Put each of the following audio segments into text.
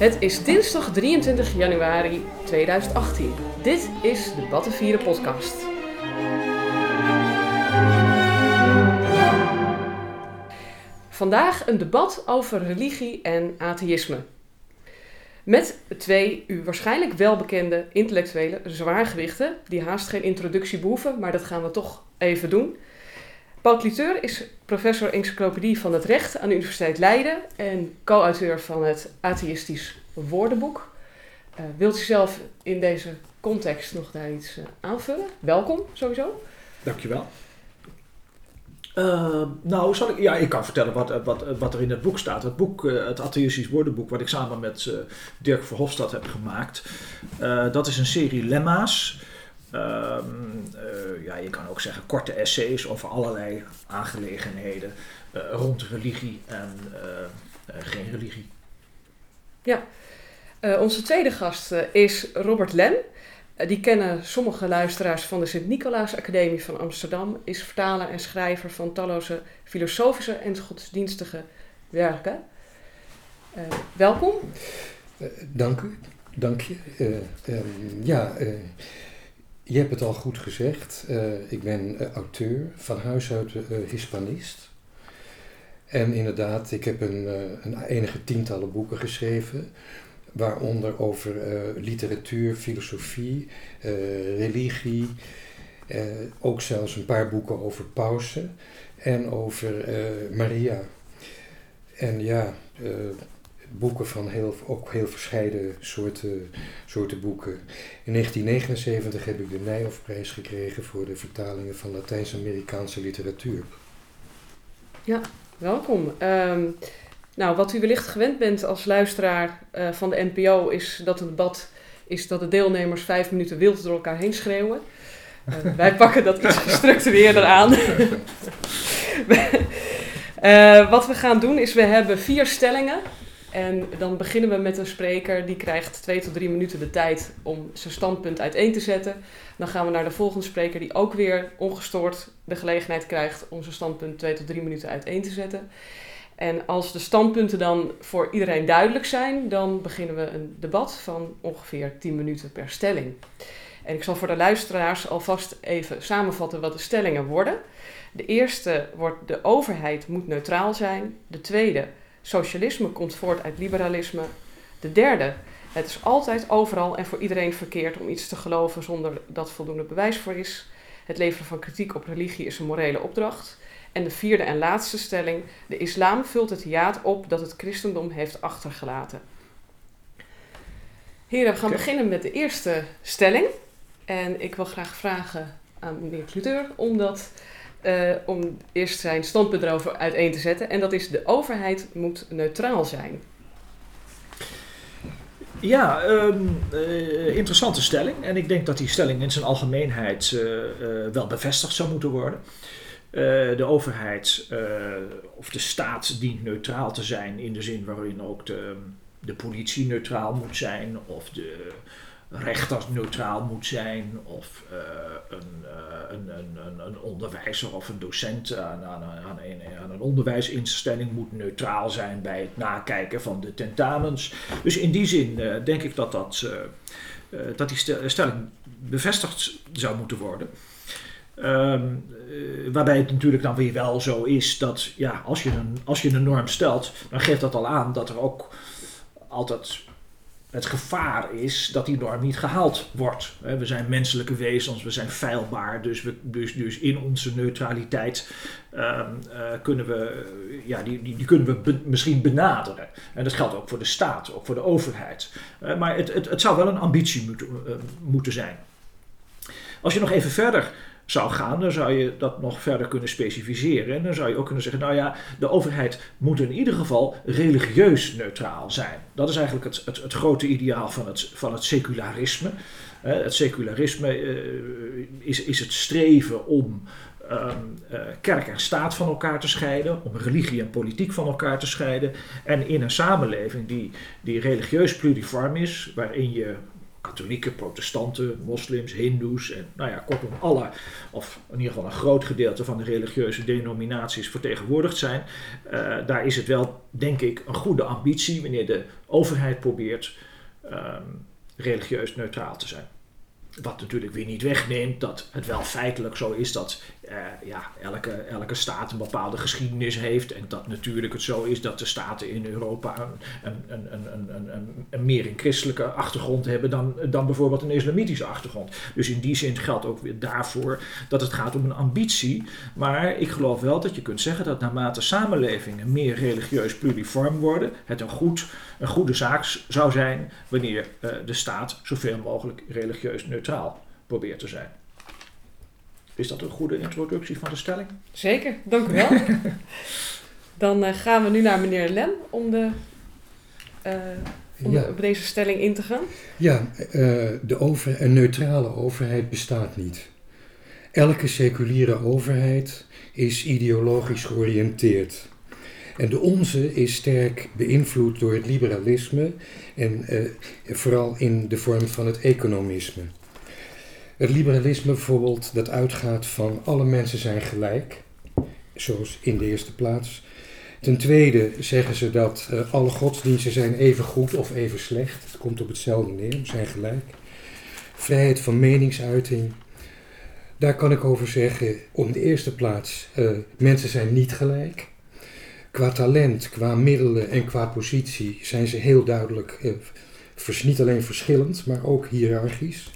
Het is dinsdag 23 januari 2018. Dit is de Battenvieren podcast. Vandaag een debat over religie en atheïsme. Met twee u waarschijnlijk welbekende intellectuele zwaargewichten, die haast geen introductie behoeven, maar dat gaan we toch even doen. Paul Cliteur is professor encyclopedie van het recht aan de Universiteit Leiden en co-auteur van het Atheïstisch Woordenboek. Uh, wilt u zelf in deze context nog daar iets uh, aanvullen? Welkom sowieso. Dankjewel. Uh, nou, zal ik, ja, ik kan vertellen wat, wat, wat er in het boek staat. Het boek, het Atheïstisch Woordenboek, wat ik samen met Dirk Verhofstadt heb gemaakt, dat is een serie lemma's. Um, uh, ja, je kan ook zeggen korte essays over allerlei aangelegenheden uh, rond religie en uh, geen religie. Ja, onze tweede gast is Robert Lem. die kennen sommige luisteraars van de Sint-Nicolaas Academie van Amsterdam. Is vertaler en schrijver van talloze filosofische en godsdienstige werken. welkom. dank u, dank je. Ehm, ja, je hebt het al goed gezegd. Uh, ik ben uh, auteur, van huis uit uh, Hispanist. En inderdaad, ik heb een, een, enige tientallen boeken geschreven. Waaronder over literatuur, filosofie, religie. ook zelfs een paar boeken over pausen en over Maria. En ja, boeken van heel, ook heel verscheiden soorten, soorten boeken. In 1979 heb ik de Nijhoffprijs gekregen voor de vertalingen van Latijns-Amerikaanse literatuur. Ja, welkom. Ehm, nou, wat u wellicht gewend bent als luisteraar uh, van de NPO is dat een debat is dat de deelnemers vijf minuten wild door elkaar heen schreeuwen. Uh, wij pakken dat iets gestructureerder aan. uh, wat we gaan doen is, we hebben vier stellingen. En dan beginnen we met een spreker die krijgt twee tot drie minuten de tijd om zijn standpunt uiteen te zetten. Dan gaan we naar de volgende spreker die ook weer ongestoord de gelegenheid krijgt om zijn standpunt twee tot drie minuten uiteen te zetten. En als de standpunten dan voor iedereen duidelijk zijn, dan beginnen we een debat van ongeveer 10 minuten per stelling. En ik zal voor de luisteraars alvast even samenvatten wat de stellingen worden. De eerste wordt de overheid moet neutraal zijn. De tweede Socialisme komt voort uit liberalisme. De derde, het is altijd overal en voor iedereen verkeerd om iets te geloven zonder dat voldoende bewijs voor is. Het leveren van kritiek op religie is een morele opdracht. En de vierde en laatste stelling, de islam vult het hiaat op dat het christendom heeft achtergelaten. Heren, we gaan beginnen met de eerste stelling. En ik wil graag vragen aan meneer Cluteur om dat uh, om eerst zijn standpunt erover uiteen te zetten. En dat is de overheid moet neutraal zijn. Ja, um, uh, interessante stelling. En ik denk dat die stelling in zijn algemeenheid uh, wel bevestigd zou moeten worden. de overheid of de staat dient neutraal te zijn in de zin waarin ook de, de politie neutraal moet zijn of de rechter neutraal moet zijn of uh, een, uh, een, een, een, onderwijzer of een docent aan, aan, een, een onderwijsinstelling moet neutraal zijn bij het nakijken van de tentamens. Dus in die zin uh, denk ik dat, dat, dat die stelling bevestigd zou moeten worden. Um, waarbij het natuurlijk dan weer wel zo is dat ja, als, je een, als je een norm stelt, dan geeft dat al aan dat er ook altijd het gevaar is dat die norm niet gehaald wordt. We zijn menselijke wezens, we zijn feilbaar, dus, we, dus, dus in onze neutraliteit um, uh, kunnen we, ja, die, die, die, kunnen we misschien benaderen. En dat geldt ook voor de staat, ook voor de overheid. Uh, maar het, het, het zou wel een ambitie moeten zijn. Als je nog even verder zou gaan, dan zou je dat nog verder kunnen specificeren. En dan zou je ook kunnen zeggen, nou ja, de overheid moet in ieder geval religieus neutraal zijn. Dat is eigenlijk het, het, het grote ideaal van het, van het secularisme. het secularisme uh, is, is het streven om um, uh, kerk en staat van elkaar te scheiden, om religie en politiek van elkaar te scheiden. En in een samenleving die, die religieus pluriform is, waarin je katholieken, protestanten, moslims, hindoes en nou ja, kortom alle, of in ieder geval een groot gedeelte van de religieuze denominaties vertegenwoordigd zijn. Uh, daar is het wel, denk ik, een goede ambitie wanneer de overheid probeert um, religieus neutraal te zijn. Wat natuurlijk weer niet wegneemt dat het wel feitelijk zo is dat uh, ja, elke, elke staat een bepaalde geschiedenis heeft. En dat natuurlijk het zo is dat de staten in Europa een, een, een, een, meer een christelijke achtergrond hebben dan, dan bijvoorbeeld een islamitische achtergrond. Dus in die zin geldt ook weer daarvoor dat het gaat om een ambitie. Maar ik geloof wel dat je kunt zeggen dat naarmate samenlevingen meer religieus pluriform worden, het een, goed, een goede zaak zou zijn wanneer uh, de staat zoveel mogelijk religieus neutraal probeert te zijn. Is dat een goede introductie van de stelling? Zeker, dank u wel. Dan uh, gaan we nu naar meneer Lem om, de, uh, om ja. op deze stelling in te gaan. Ja, uh, de over, een neutrale overheid bestaat niet. Elke seculiere overheid is ideologisch georiënteerd. En de onze is sterk beïnvloed door het liberalisme en vooral in de vorm van het economisme. Het liberalisme bijvoorbeeld, dat uitgaat van alle mensen zijn gelijk, zoals in de eerste plaats. Ten tweede zeggen ze dat uh, alle godsdiensten zijn even goed of even slecht. Het komt op hetzelfde neer, zijn gelijk. Vrijheid van meningsuiting. Daar kan ik over zeggen, op de eerste plaats, uh, mensen zijn niet gelijk. Qua talent, qua middelen en qua positie zijn ze heel duidelijk, uh, niet alleen verschillend, maar ook hiërarchisch.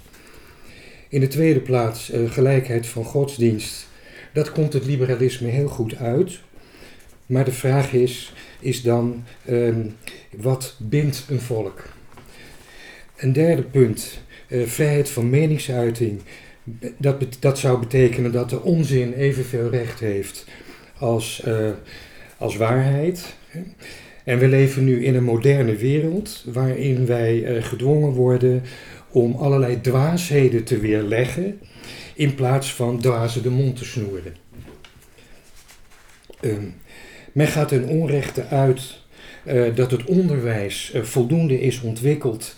In de tweede plaats uh, gelijkheid van godsdienst. Dat komt het liberalisme heel goed uit. Maar de vraag is, is dan, um, wat bindt een volk? Een derde punt, uh, vrijheid van meningsuiting. Dat, dat zou betekenen dat de onzin evenveel recht heeft als, uh, als waarheid. En we leven nu in een moderne wereld waarin wij gedwongen worden om allerlei dwaasheden te weerleggen in plaats van dwazen de mond te snoeren. Uh, men gaat ten onrechte uit uh, dat het onderwijs uh, voldoende is ontwikkeld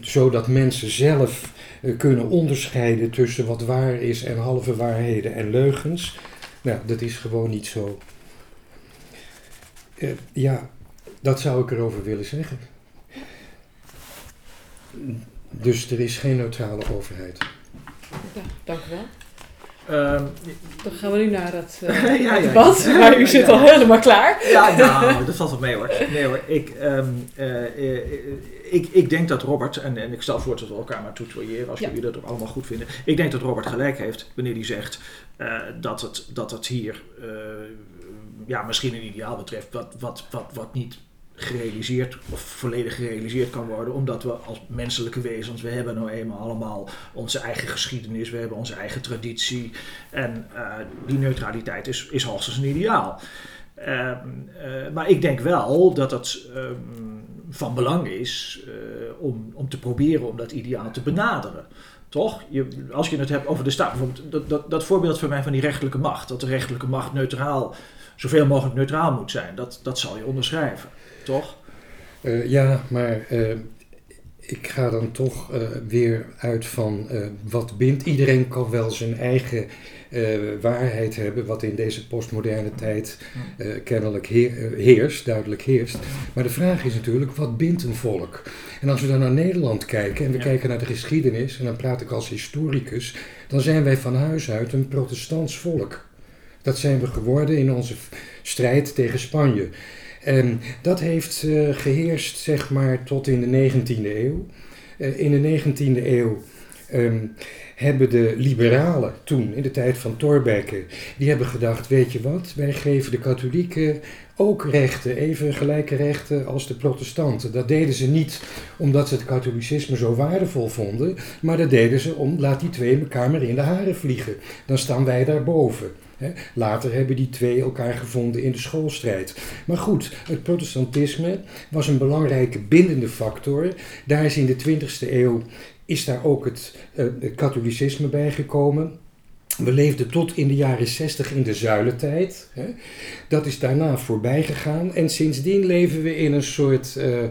zodat mensen zelf kunnen onderscheiden tussen wat waar is en halve waarheden en leugens. Nou, dat is gewoon niet zo. ja, dat zou ik erover willen zeggen. Dus er is geen neutrale overheid. Ja, dank u wel. Um, Dan gaan we nu naar het uh, ja, ja, debat, ja, maar u zit al helemaal klaar. Ja, nou, dat valt wel mee hoor. Nee hoor, ik, um, uh, ik, ik denk dat Robert, en, en ik stel voor dat we elkaar maar tutoriëren als jullie dat ook allemaal goed vinden. Ik denk dat Robert gelijk heeft wanneer hij zegt uh, dat, het, dat het hier ja, misschien een ideaal betreft wat, wat, wat, wat niet gerealiseerd of volledig gerealiseerd kan worden, omdat we als menselijke wezens, we hebben nou eenmaal allemaal onze eigen geschiedenis, we hebben onze eigen traditie en uh, die neutraliteit is, is hoogstens een ideaal. Uh, uh, maar ik denk wel dat het um, van belang is uh, om, om te proberen om dat ideaal te benaderen. Toch? Je, als je het hebt over de staat, bijvoorbeeld dat, dat, dat voorbeeld van mij van die rechterlijke macht, dat de rechterlijke macht neutraal, zoveel mogelijk neutraal moet zijn, dat, dat zal je onderschrijven toch? Uh, ja, maar uh, ik ga dan toch uh, weer uit van wat bindt. Iedereen kan wel zijn eigen waarheid hebben, wat in deze postmoderne tijd kennelijk heer, heerst, duidelijk heerst. Maar de vraag is natuurlijk, wat bindt een volk? En als we dan naar Nederland kijken en we ja. kijken naar de geschiedenis, en dan praat ik als historicus, dan zijn wij van huis uit een protestants volk. Dat zijn we geworden in onze strijd tegen Spanje. En dat heeft uh, geheerst zeg maar tot in de 19e eeuw. Uh, in de 19e eeuw um, hebben de liberalen toen, in de tijd van Thorbecke, die hebben gedacht, weet je wat, wij geven de katholieken ook rechten, even gelijke rechten als de protestanten. Dat deden ze niet omdat ze het katholicisme zo waardevol vonden, maar dat deden ze om, laat die twee elkaar maar in de haren vliegen. Dan staan wij daarboven. Later hebben die twee elkaar gevonden in de schoolstrijd. Maar goed, het protestantisme was een belangrijke bindende factor. Daar is in de 20e eeuw is daar ook het, het katholicisme bijgekomen. We leefden tot in de jaren 60 in de zuilentijd. Dat is daarna voorbij gegaan. En sindsdien leven we in een soort uh,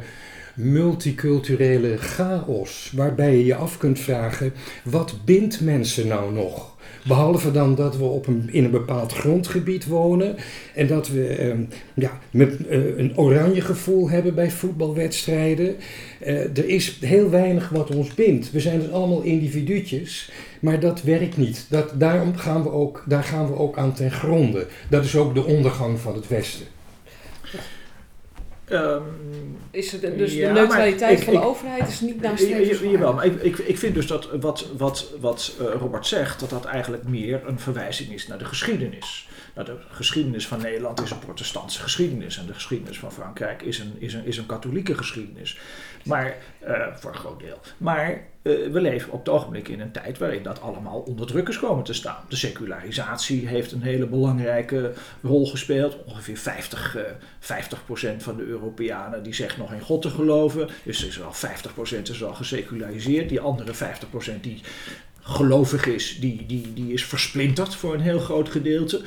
multiculturele chaos, waarbij je je af kunt vragen, wat bindt mensen nou nog? Behalve dan dat we op een, in een bepaald grondgebied wonen en dat we eh, ja, met, eh, een oranje gevoel hebben bij voetbalwedstrijden. Eh, er is heel weinig wat ons bindt. We zijn dus allemaal individuutjes, maar dat werkt niet. Dat, daarom gaan we ook, daar gaan we ook aan ten gronde. Dat is ook de ondergang van het Westen. Ehm, Is het, dus Ja, de neutraliteit ik- van de overheid is niet ja, Jawel, maar ik, ik, ik vind dus dat wat, wat, wat eh, Robert zegt, dat dat eigenlijk meer een verwijzing is naar de geschiedenis. Nou, de geschiedenis van Nederland is een protestantse geschiedenis en de geschiedenis van Frankrijk is een, is een, is een katholieke geschiedenis. Maar, eh, voor een groot deel. Maar eh, we leven op het ogenblik in een tijd waarin dat allemaal onder druk is komen te staan. De secularisatie heeft een hele belangrijke rol gespeeld. Ongeveer 50, eh 50% van de Europeanen die zegt nog in God te geloven. Dus er is wel 50% is al geseculariseerd. Die andere 50% die gelovig is, die, die, die is versplinterd voor een heel groot gedeelte.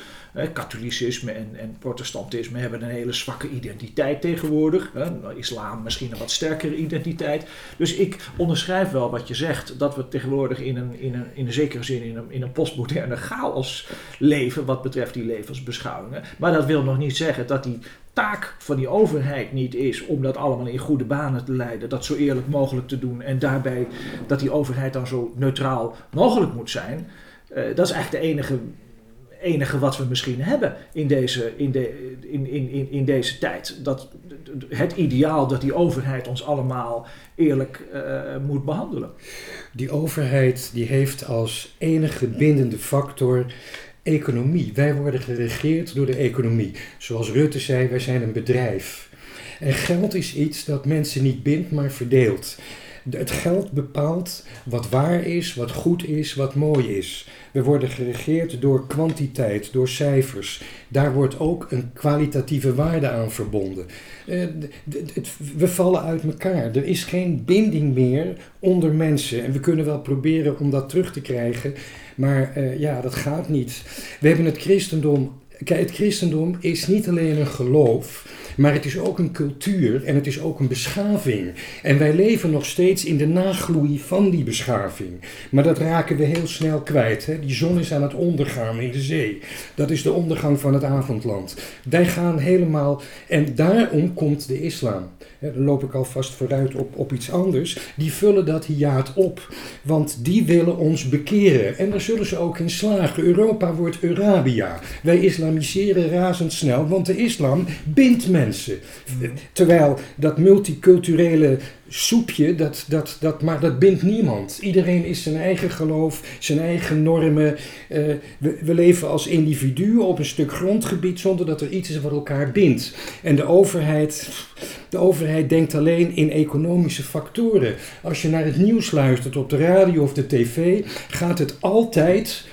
Katholicisme en, en protestantisme hebben een hele zwakke identiteit tegenwoordig. Eh, islam misschien een wat sterkere identiteit. Dus ik onderschrijf wel wat je zegt, dat we tegenwoordig in een, in een, in een zekere zin in een, in een postmoderne chaos leven wat betreft die levensbeschouwingen. Maar dat wil nog niet zeggen dat die taak van die overheid niet is om dat allemaal in goede banen te leiden, dat zo eerlijk mogelijk te doen en daarbij dat die overheid dan zo neutraal mogelijk moet zijn. Eh, dat is eigenlijk de enige, enige wat we misschien hebben in deze, in de, in, in, in, in deze tijd. Dat, het ideaal dat die overheid ons allemaal eerlijk eh, moet behandelen. Die overheid die heeft als enige bindende factor economie. Wij worden geregeerd door de economie. Zoals Rutte zei, wij zijn een bedrijf. En geld is iets dat mensen niet bindt, maar verdeelt. Het geld bepaalt wat waar is, wat goed is, wat mooi is. We worden geregeerd door kwantiteit, door cijfers. Daar wordt ook een kwalitatieve waarde aan verbonden. Eh, we vallen uit elkaar. Er is geen binding meer onder mensen. En we kunnen wel proberen om dat terug te krijgen. Maar eh, ja, dat gaat niet. We hebben het christendom. Kijk, het christendom is niet alleen een geloof. Maar het is ook een cultuur en het is ook een beschaving. En wij leven nog steeds in de nagloei van die beschaving. Maar dat raken we heel snel kwijt. Hè? Die zon is aan het ondergaan in de zee. Dat is de ondergang van het avondland. Wij gaan helemaal. En daarom komt de islam. Hè, dan loop ik alvast vooruit op, op iets anders. Die vullen dat hiaat op. Want die willen ons bekeren. En daar zullen ze ook in slagen. Europa wordt Arabia. Wij islamiseren razendsnel, want de islam bindt mensen. Terwijl dat multiculturele soepje, dat, dat, dat, maar dat bindt niemand. Iedereen is zijn eigen geloof, zijn eigen normen. Eh, we, we leven als individuen op een stuk grondgebied zonder dat er iets is wat elkaar bindt. En de overheid, de overheid denkt alleen in economische factoren. Als je naar het nieuws luistert op de radio of de tv, gaat het altijd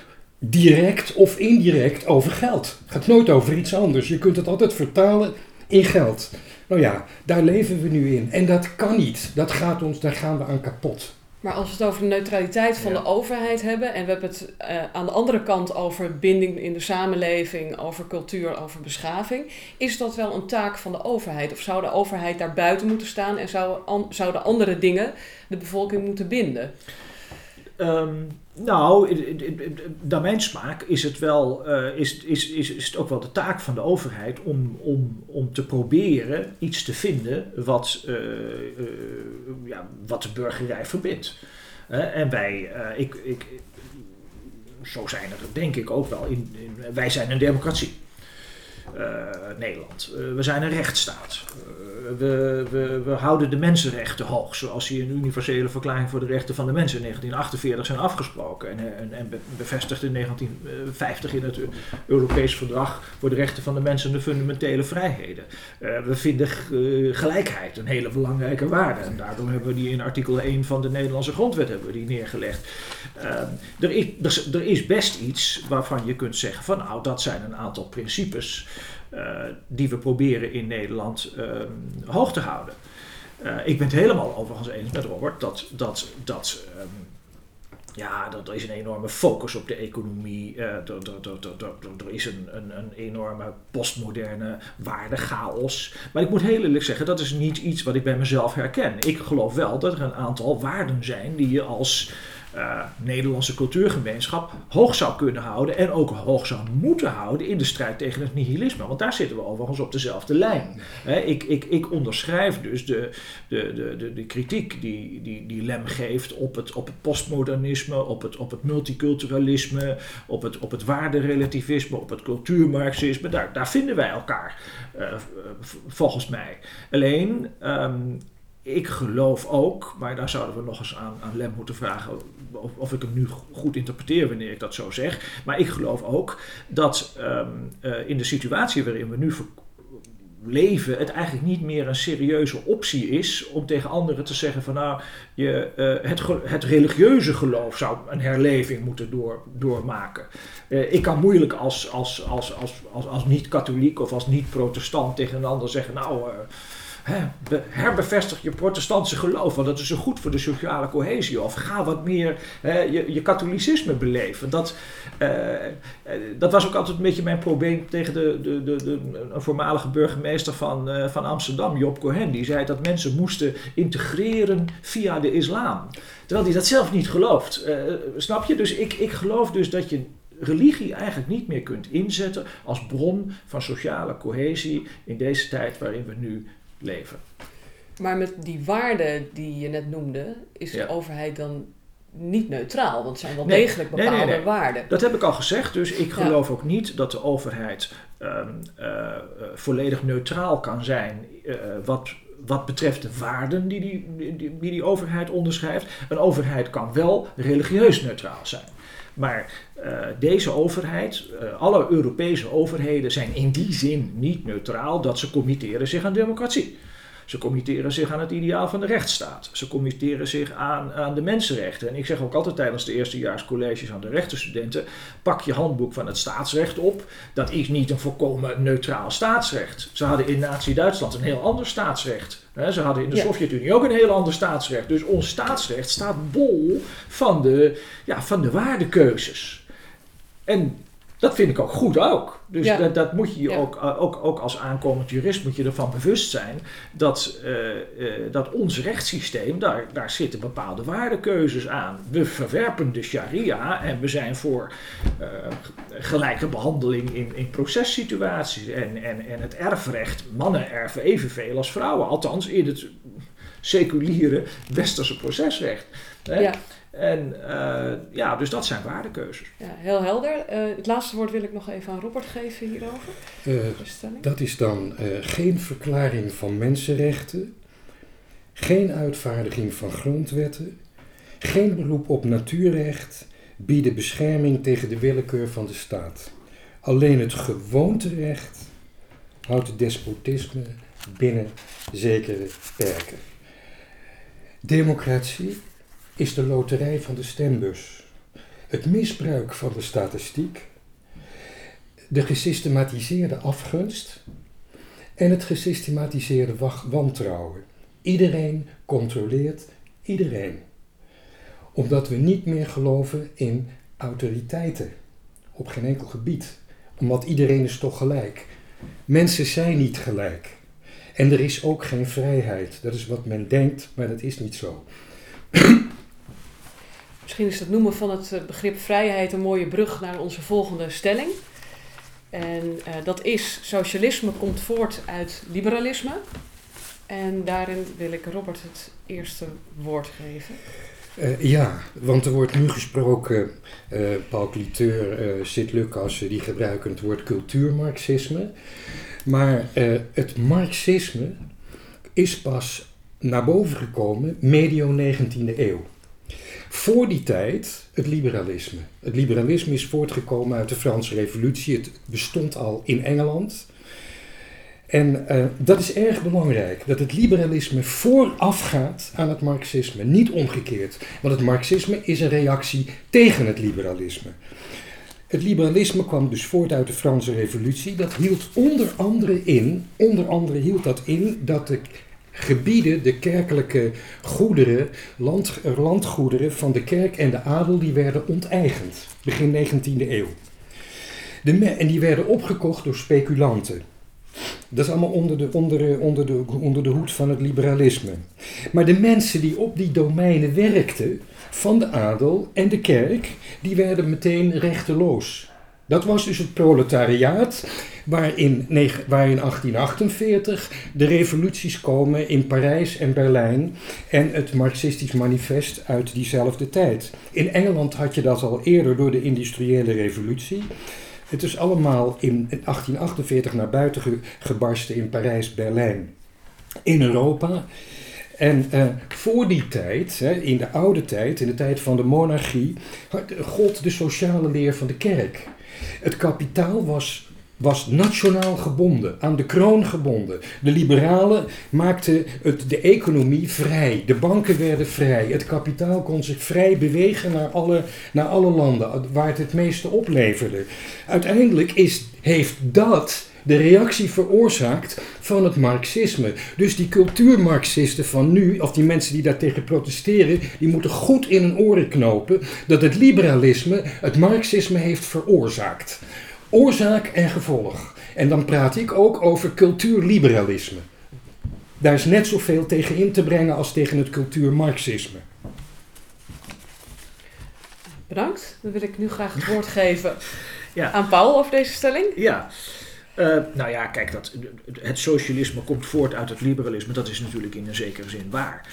direct of indirect over geld. Het gaat nooit over iets anders. Je kunt het altijd vertalen in geld. Nou ja, daar leven we nu in. En dat kan niet. Dat gaat ons, daar gaan we aan kapot. Maar als we het over de neutraliteit van Ja. de overheid hebben en we hebben het eh, aan de andere kant over binding in de samenleving, over cultuur, over beschaving, is dat wel een taak van de overheid? Of zou de overheid daar buiten moeten staan en zou an- zouden andere dingen de bevolking moeten binden? Ehm, nou, naar mijn smaak is het, wel, eh, is, is, is, is het ook wel de taak van de overheid om, om, om te proberen iets te vinden wat, eh, eh, ja, wat de burgerij verbindt. En wij, ik, ik, zo zijn er denk ik ook wel, in, in- wij zijn een democratie. Eh, Nederland. Eh, we zijn een rechtsstaat. Eh, we, we, we houden de mensenrechten hoog, zoals die in de Universele Verklaring voor de Rechten van de Mensen in 1948 zijn afgesproken en, en, en be- bevestigd in 1950 in het Europees Verdrag voor de Rechten van de Mensen en de Fundamentele Vrijheden. We vinden gelijkheid een hele belangrijke waarde en daarom hebben we die in artikel 1 van de Nederlandse Grondwet hebben we die neergelegd. Eh, er, is, er is- er is best iets waarvan je kunt zeggen van nou dat zijn een aantal principes eh, die we proberen in Nederland ehm, hoog te houden. Eh, ik ben het helemaal overigens eens met Robert dat, dat, dat ehm, ja, er, is een enorme focus op de economie. er, is een, een, een, enorme postmoderne waardechaos. Maar ik moet heel eerlijk zeggen, dat is niet iets wat ik bij mezelf herken. Ik geloof wel dat er een aantal waarden zijn die je als uh, Nederlandse cultuurgemeenschap hoog zou kunnen houden en ook hoog zou moeten houden in de strijd tegen het nihilisme. Want daar zitten we overigens op dezelfde lijn. ik, ik, ik onderschrijf dus de, de, de, de, de kritiek die, die, die Lem geeft op het, op het postmodernisme, op het, op het multiculturalisme, op het, op het waarderelativisme, op het cultuurmarxisme. Daar, daar vinden wij elkaar, uh, volgens mij. Alleen. Um, ik geloof ook, maar daar zouden we nog eens aan, aan Lem moeten vragen of, of, ik hem nu goed interpreteer wanneer ik dat zo zeg. Maar ik geloof ook dat um, uh, in de situatie waarin we nu leven, het eigenlijk niet meer een serieuze optie is om tegen anderen te zeggen van nou, je, uh, het, het, religieuze geloof zou een herleving moeten door, doormaken. Uh, ik kan moeilijk als, als, als, als, als, als niet-katholiek of als niet-protestant tegen een ander zeggen nou herbevestig je protestantse geloof, want dat is zo goed voor de sociale cohesie. Of ga wat meer je, je katholicisme beleven. Dat, uh, dat was ook altijd een beetje mijn probleem tegen de, de, de, de een voormalige burgemeester van, uh, van Amsterdam, Job Cohen. Die zei dat mensen moesten integreren via de islam. Terwijl hij dat zelf niet gelooft. Snap je? Dus ik, ik geloof dus dat je religie eigenlijk niet meer kunt inzetten als bron van sociale cohesie in deze tijd waarin we nu leven. Maar met die waarden die je net noemde, is de overheid dan niet neutraal, want het zijn wel degelijk bepaalde nee, nee, waarden. Dat heb ik al gezegd, dus ik geloof ook niet dat de overheid um, uh, volledig neutraal kan zijn uh, wat, wat betreft de waarden die die, die, die die overheid onderschrijft. Een overheid kan wel religieus neutraal zijn. Maar uh, deze overheid, uh, alle Europese overheden zijn in die zin niet neutraal dat ze committeren zich aan democratie. Ze committeren zich aan het ideaal van de rechtsstaat. Ze committeren zich aan, aan de mensenrechten. En ik zeg ook altijd tijdens de eerstejaarscolleges aan de rechtenstudenten: pak je handboek van het staatsrecht op. Dat is niet een volkomen neutraal staatsrecht. Ze hadden in Nazi-Duitsland een heel ander staatsrecht. Ze hadden in de Sovjet-Unie ook een heel ander staatsrecht. Dus ons staatsrecht staat bol van de, ja, van de waardekeuzes. En dat vind ik ook goed ook. Dus dat, dat, moet je ook, eh, ook, ook als aankomend jurist moet je ervan bewust zijn dat, uh, uh, dat ons rechtssysteem, daar, daar zitten bepaalde waardekeuzes aan. We verwerpen de sharia en we zijn voor uh, gelijke behandeling in, in processituaties. En, en, en het erfrecht, mannen erven evenveel als vrouwen, althans in het seculiere westerse procesrecht. Ja. En uh, ja, dus dat zijn waardekeuzes. Ja, heel helder. Uh, het laatste woord wil ik nog even aan Robert geven hierover. Uh, dat is dan geen verklaring van mensenrechten, geen uitvaardiging van grondwetten, geen beroep op natuurrecht, bieden bescherming tegen de willekeur van de staat. Alleen het gewoonterecht houdt het despotisme binnen zekere perken. Democratie is de loterij van de stembus. Het misbruik van de statistiek, de gesystematiseerde afgunst en het gesystematiseerde wantrouwen. Iedereen controleert iedereen. Omdat we niet meer geloven in autoriteiten op geen enkel gebied. Omdat iedereen is toch gelijk. Mensen zijn niet gelijk. En er is ook geen vrijheid. Dat is wat men denkt, maar dat is niet zo. Misschien is het noemen van het eh, begrip vrijheid een mooie brug naar onze volgende stelling. En uh, dat is: socialisme komt voort uit liberalisme. En daarin wil ik Robert het eerste woord geven. Uh, ja, want er wordt nu gesproken, Paul Cliteur, uh, Sid Lucas, die gebruiken het woord cultuurmarxisme. Maar het marxisme is pas naar boven gekomen medio 19e eeuw. Voor die tijd het liberalisme. Het liberalisme is voortgekomen uit de Franse Revolutie. Het bestond al in Engeland. En uh, dat is erg belangrijk, dat het liberalisme voorafgaat aan het marxisme, niet omgekeerd. Want het marxisme is een reactie tegen het liberalisme. Het liberalisme kwam dus voort uit de Franse Revolutie. Dat hield onder andere in, onder andere hield dat in dat de gebieden, de kerkelijke goederen, land, landgoederen van de kerk en de adel, die werden onteigend. Begin 19e eeuw. De en die werden opgekocht door speculanten. Dat is allemaal onder de, onder, onder, de, onder de hoed van het liberalisme. Maar de mensen die op die domeinen werkten, van de adel en de kerk, die werden meteen rechteloos. Dat was dus het proletariaat, waarin, waar in 1848 de revoluties komen in Parijs en Berlijn en het Marxistisch manifest uit diezelfde tijd. In Engeland had je dat al eerder door de industriële revolutie. Het is allemaal in 1848 naar buiten gebarsten in Parijs, Berlijn. In Europa. En uh, voor die tijd, hè, in de oude tijd, in de tijd van de monarchie, gold de sociale leer van de kerk. Het kapitaal was was nationaal gebonden, aan de kroon gebonden. De liberalen maakten het, de economie vrij, de banken werden vrij, het kapitaal kon zich vrij bewegen naar alle, naar alle landen waar het het meeste opleverde. Uiteindelijk is, heeft dat de reactie veroorzaakt van het marxisme. Dus die cultuurmarxisten van nu, of die mensen die daartegen protesteren, die moeten goed in hun oren knopen dat het liberalisme het marxisme heeft veroorzaakt. Oorzaak en gevolg. En dan praat ik ook over cultuurliberalisme. Daar is net zoveel tegen in te brengen als tegen het cultuurmarxisme. Bedankt. Dan wil ik nu graag het woord geven ja. aan Paul over deze stelling. Ja, uh, nou ja, kijk, dat, het socialisme komt voort uit het liberalisme. Dat is natuurlijk in een zekere zin waar.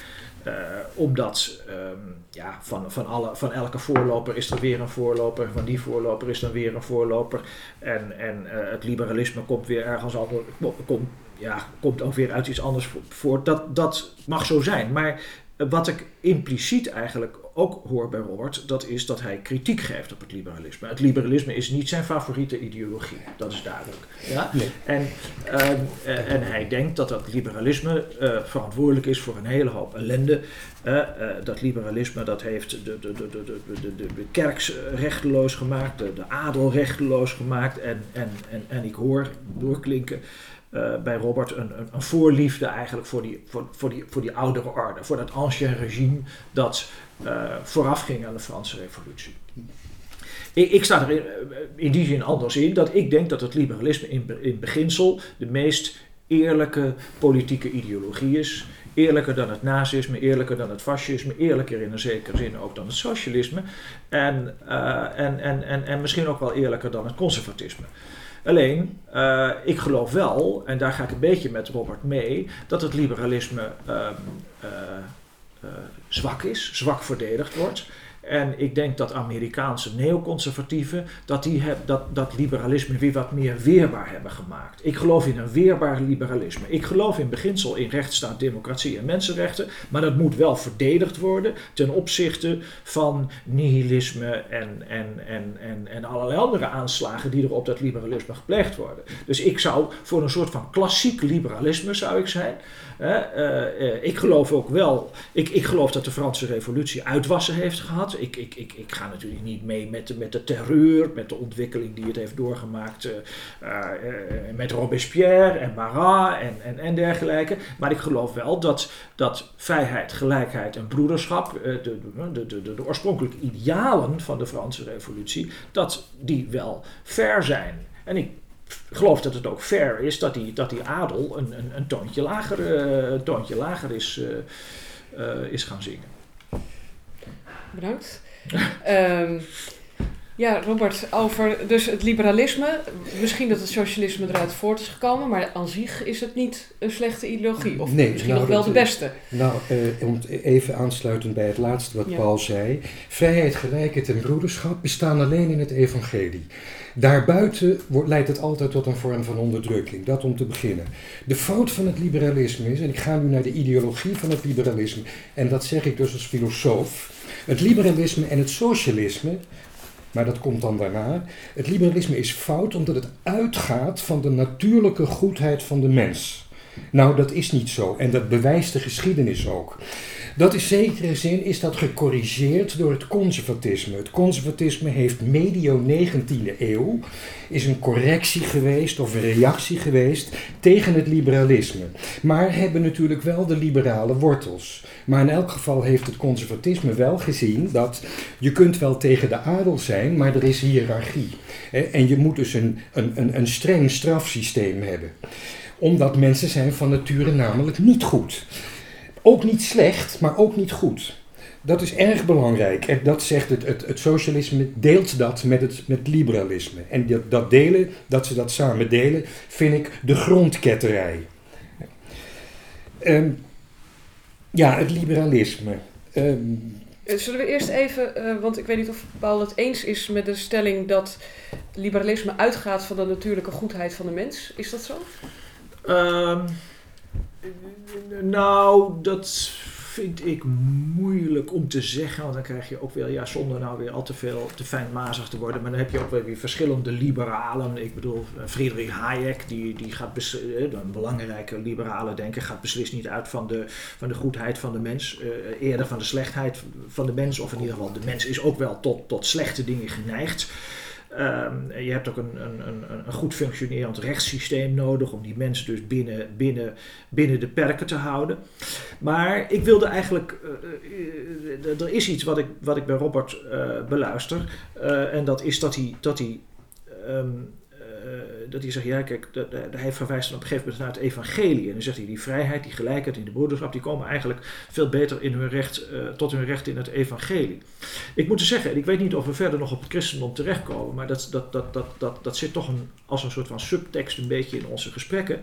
Uh, omdat um, ja, van, van, alle, van elke voorloper is er weer een voorloper, van die voorloper is er weer een voorloper. En, en uh, het liberalisme komt weer ergens anders, komt, ja, komt ook weer uit iets anders voort. Dat, dat mag zo zijn. Maar wat ik impliciet eigenlijk ook hoor bij Robert, dat is dat hij kritiek geeft op het liberalisme. Het liberalisme is niet zijn favoriete ideologie, dat is duidelijk. Ja? En, uh, en hij denkt dat dat liberalisme uh, verantwoordelijk is voor een hele hoop ellende. Uh, dat liberalisme dat heeft de, de, de, de, de, de, de kerk rechteloos gemaakt, de, de adel rechteloos gemaakt. En, en, en, en ik hoor doorklinken uh, bij Robert een, een, een, voorliefde eigenlijk voor die, voor, voor, die, voor die oudere orde, voor dat ancien regime dat uh, voorafging aan de Franse Revolutie. Ik, ik sta er in, eh, in, die zin anders in dat ik denk dat het liberalisme in, in beginsel de meest eerlijke politieke ideologie is. Eerlijker dan het nazisme, eerlijker dan het fascisme, eerlijker in een zekere zin ook dan het socialisme. En, en, en, en, en misschien ook wel eerlijker dan het conservatisme. Alleen, uh, ik geloof wel, en daar ga ik een beetje met Robert mee, dat het liberalisme um, uh, uh, zwak is, zwak verdedigd wordt. En ik denk dat Amerikaanse neoconservatieven dat, die dat, dat liberalisme weer wat meer weerbaar hebben gemaakt. Ik geloof in een weerbaar liberalisme. Ik geloof in beginsel in rechtsstaat, democratie en mensenrechten. Maar dat moet wel verdedigd worden ten opzichte van nihilisme en, en, en, en, en allerlei andere aanslagen die er op dat liberalisme gepleegd worden. Dus ik zou voor een soort van klassiek liberalisme zou ik zijn. Uh, ik geloof ook wel, ik, ik geloof dat de Franse revolutie uitwassen heeft gehad. Ik, ik, ik, ik ga natuurlijk niet mee met, de, met de terreur, met de ontwikkeling die het heeft doorgemaakt uh, met Robespierre en Marat en, en, en dergelijke. Maar ik geloof wel dat, dat vrijheid, gelijkheid en broederschap, de, de, de, de, de oorspronkelijke idealen van de Franse revolutie, dat die wel ver zijn. En ik geloof dat het ook fair is dat die, dat die adel een, een, een toontje lager, uh, een toontje lager is, uh, uh, is gaan zingen. Bedankt. um, ja, Robert, over dus het liberalisme. Misschien dat het socialisme eruit voort is gekomen, maar aan zich is het niet een slechte ideologie. Of nee, misschien nou, nog wel de beste. Nou, om even aansluitend bij het laatste wat ja. Paul zei. Vrijheid, gelijkheid en broederschap bestaan alleen in het evangelie. Daarbuiten leidt het altijd tot een vorm van onderdrukking. Dat om te beginnen. De fout van het liberalisme is, en ik ga nu naar de ideologie van het liberalisme, en dat zeg ik dus als filosoof. Het liberalisme en het socialisme, maar dat komt dan daarna. Het liberalisme is fout omdat het uitgaat van de natuurlijke goedheid van de mens. Nou, dat is niet zo en dat bewijst de geschiedenis ook. Dat in zekere zin is dat gecorrigeerd door het conservatisme. Het conservatisme heeft medio 19e eeuw is een correctie geweest of een reactie geweest tegen het liberalisme. Maar hebben natuurlijk wel de liberale wortels. Maar in elk geval heeft het conservatisme wel gezien dat je kunt wel tegen de adel zijn, maar er is hiërarchie. En je moet dus een, een, een, een streng strafsysteem hebben. Omdat mensen zijn van nature namelijk niet goed. Ook niet slecht, maar ook niet goed. Dat is erg belangrijk. En dat zegt het, het, het socialisme deelt dat met het met liberalisme. En dat, dat delen, dat ze dat samen delen, vind ik de grondketterij. Um, ja, het liberalisme. Um, Zullen we eerst even, uh, want ik weet niet of Paul het eens is met de stelling dat liberalisme uitgaat van de natuurlijke goedheid van de mens. Is dat zo? Um, nou, dat vind ik moeilijk om te zeggen. Want dan krijg je ook weer, ja, zonder nou weer al te veel te fijnmazig te worden. Maar dan heb je ook weer verschillende liberalen. Ik bedoel, eh, Friedrich Hayek, die, die gaat eh, een belangrijke liberale denker, gaat beslist niet uit van de, van de goedheid van de mens. Uh, eerder van de slechtheid van de mens. Of in ieder geval, de mens is ook wel tot, tot slechte dingen geneigd. Um, je hebt ook een, een, een, een, goed functionerend rechtssysteem nodig om die mensen dus binnen, binnen, binnen de perken te houden. Maar ik wilde eigenlijk, uh, uh, er is iets wat ik, wat ik bij Robert beluister. en dat is dat hij, dat hij um, dat hij zegt, ja kijk, hij verwijst dan op een gegeven moment naar het evangelie. En dan zegt hij, die vrijheid, die gelijkheid in de broederschap, die komen eigenlijk veel beter in hun recht, uh, tot hun recht in het evangelie. Ik moet zeggen, en ik weet niet of we verder nog op het christendom terechtkomen, maar dat, dat, dat, dat, dat, dat zit toch een, als een soort van subtekst een beetje in onze gesprekken.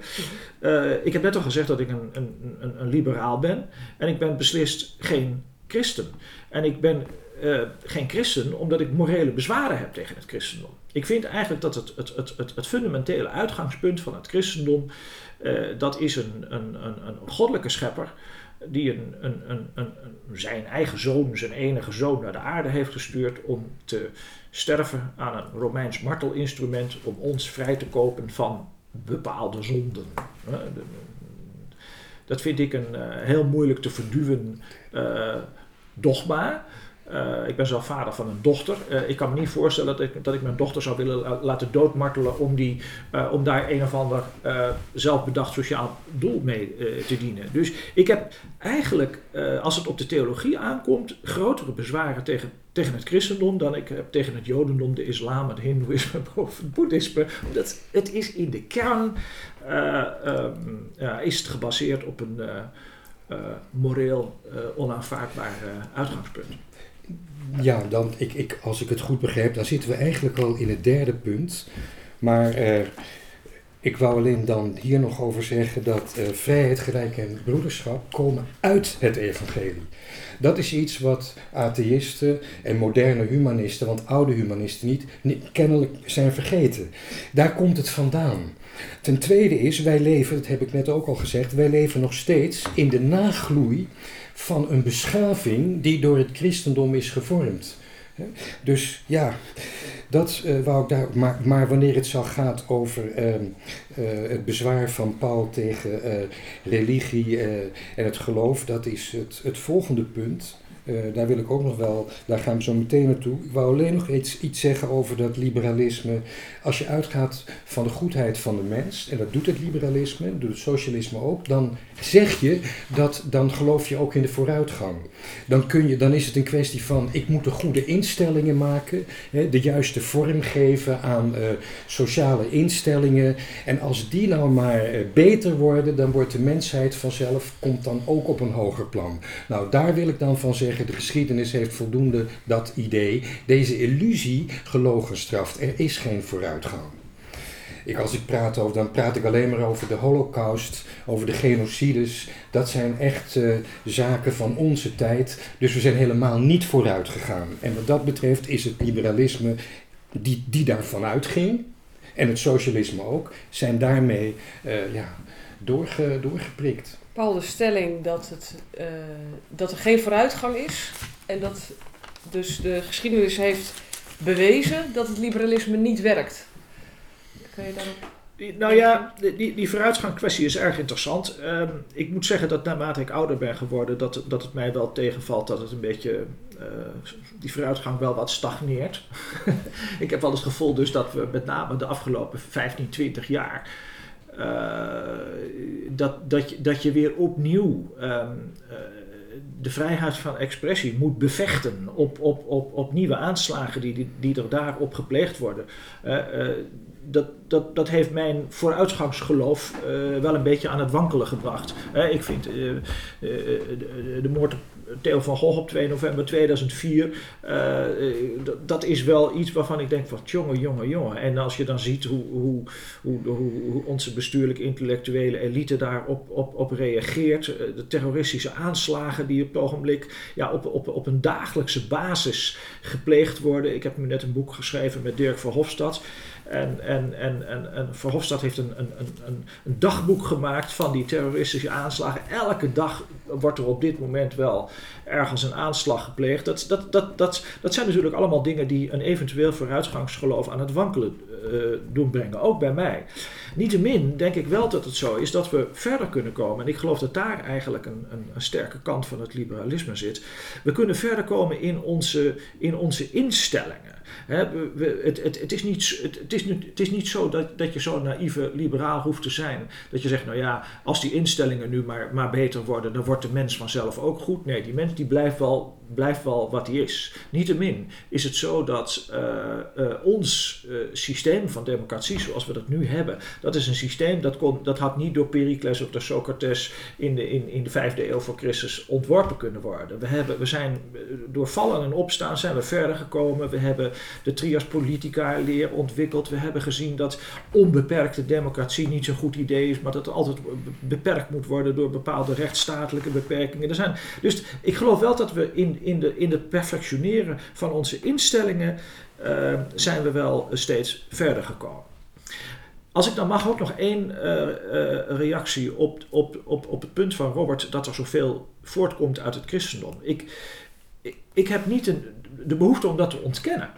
Uh, ik heb net al gezegd dat ik een, een, een, liberaal ben en ik ben beslist geen christen. En ik ben geen christen omdat ik morele bezwaren heb tegen het christendom. Ik vind eigenlijk dat het, het, het, het, fundamentele uitgangspunt van het christendom, uh, dat is een, een, een, een goddelijke schepper die een, een, een, een, zijn eigen zoon, zijn enige zoon naar de aarde heeft gestuurd om te sterven aan een Romeins martelinstrument om ons vrij te kopen van bepaalde zonden. Dat vind ik een uh, heel moeilijk te verduwen dogma. Uh, ik ben zelf vader van een dochter. Uh, ik kan me niet voorstellen dat ik, dat ik mijn dochter zou willen laten doodmartelen om, die, uh, om daar een of ander zelfbedacht sociaal doel mee te dienen. Dus ik heb eigenlijk, als het op de theologie aankomt, grotere bezwaren tegen, tegen het christendom dan ik heb tegen het jodendom, de islam, het hindoeïsme of het boeddhisme. Omdat het is in de kern um, is gebaseerd op een moreel onaanvaardbaar uitgangspunt. Ja, dan, ik, ik, als ik het goed begrijp, dan zitten we eigenlijk al in het derde punt. Maar eh, ik wou alleen dan hier nog over zeggen dat eh, vrijheid, gelijk en broederschap komen uit het evangelie. Dat is iets wat atheïsten en moderne humanisten, want oude humanisten niet, kennelijk zijn vergeten. Daar komt het vandaan. Ten tweede is, wij leven, dat heb ik net ook al gezegd, wij leven nog steeds in de nagloei van een beschaving die door het christendom is gevormd. Dus ja, dat uh, wou ik daar. Maar, maar, wanneer het zo gaat over uh, uh, het bezwaar van Paul tegen eh, religie en het geloof, dat is het, het volgende punt. Daar wil ik ook nog wel, daar gaan we zo meteen naartoe. Ik wou alleen nog iets, iets zeggen over dat liberalisme. Als je uitgaat van de goedheid van de mens, en dat doet het liberalisme, doet het socialisme ook, dan zeg je dat, dan geloof je ook in de vooruitgang. Dan, kun je, dan is het een kwestie van, ik moet de goede instellingen maken, hè, de juiste vorm geven aan uh, sociale instellingen. En als die nou maar uh, beter worden, dan wordt de mensheid vanzelf, komt dan ook op een hoger plan. Nou, daar wil ik dan van zeggen, de geschiedenis heeft voldoende dat idee. Deze illusie gelogen straft. Er is geen vooruitgang. Ik, als ik praat over, dan praat ik alleen maar over de holocaust, over de genocides. Dat zijn echt uh, zaken van onze tijd. Dus we zijn helemaal niet vooruit gegaan. En wat dat betreft is het liberalisme die, die daarvan uitging, en het socialisme ook, zijn daarmee uh, ja, doorge, doorgeprikt. Paul, de stelling dat, het, uh, dat er geen vooruitgang is en dat dus de geschiedenis heeft bewezen dat het liberalisme niet werkt. Kun je daarop Nou ja, die, die vooruitgangskwestie is erg interessant. Ehm, ik moet zeggen dat naarmate ik ouder ben geworden, dat, dat het mij wel tegenvalt dat het een beetje, uh, die vooruitgang wel wat stagneert. ik heb wel het gevoel dus dat we met name de afgelopen 15, 20 jaar, uh, dat, dat, je, dat je weer opnieuw um, de vrijheid van expressie moet bevechten op, op, op, op nieuwe aanslagen die, die, die er daarop gepleegd worden. Uh, dat, dat, dat heeft mijn vooruitgangsgeloof uh, wel een beetje aan het wankelen gebracht. Ik vind de, de, moord Theo van Gogh op 2 november 2004, dat is wel iets waarvan ik denk van jongen, jongen, jongen. En als je dan ziet hoe, hoe, hoe, hoe onze bestuurlijk intellectuele elite daarop op, op reageert, de terroristische aanslagen die op het ogenblik ja, op, op, op een dagelijkse basis gepleegd worden. Ik heb nu net een boek geschreven met Dirk Verhofstadt. En, en, en, en, en Verhofstadt heeft een, een, een, een dagboek gemaakt van die terroristische aanslagen. Elke dag wordt er op dit moment wel ergens een aanslag gepleegd. Dat, dat, dat, dat, dat zijn natuurlijk allemaal dingen die een eventueel vooruitgangsgeloof aan het wankelen uh, doen brengen, ook bij mij. Niettemin denk ik wel dat het zo is dat we verder kunnen komen. En ik geloof dat daar eigenlijk een, een, een sterke kant van het liberalisme zit. We kunnen verder komen in onze, in onze instellingen. we, het, het, het, is niet, het, is, het is niet zo dat, dat je zo'n naïeve liberaal hoeft te zijn. Dat je zegt, nou ja, als die instellingen nu maar, maar beter worden, dan wordt de mens vanzelf ook goed. Nee, die mens die blijft wel blijft wel wat hij is. Niettemin is het zo dat uh, uh, ons uh, systeem van democratie, zoals we dat nu hebben, dat is een systeem dat, kon, dat had niet door Pericles of door Socrates in de, in, in de vijfde eeuw voor Christus ontworpen kunnen worden. We, hebben, we zijn door vallen en opstaan zijn we verder gekomen. We hebben de trias politica leer ontwikkeld. We hebben gezien dat onbeperkte democratie niet zo'n goed idee is, maar dat het altijd beperkt moet worden door bepaalde rechtsstatelijke beperkingen. Er zijn, dus ik geloof wel dat we in in, de, in het perfectioneren van onze instellingen uh, zijn we wel steeds verder gekomen. Als ik dan mag ook nog één uh, uh, reactie op, op, op, op het punt van Robert dat er zoveel voortkomt uit het christendom. Ik, ik, ik heb niet een, de behoefte om dat te ontkennen.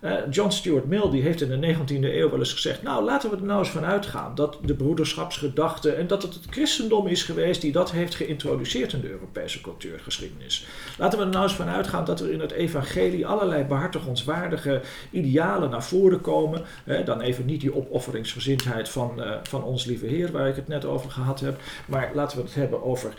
Uh, John Stuart Mill die heeft in de 19e eeuw wel eens gezegd: Nou, laten we er nou eens van uitgaan dat de broederschapsgedachte en dat het het christendom is geweest die dat heeft geïntroduceerd in de Europese cultuurgeschiedenis. Laten we er nou eens van uitgaan dat er in het evangelie allerlei behartigenswaardige idealen naar voren komen. Uh, dan even niet die opofferingsgezindheid van, uh, van ons lieve Heer, waar ik het net over gehad heb, maar laten we het hebben over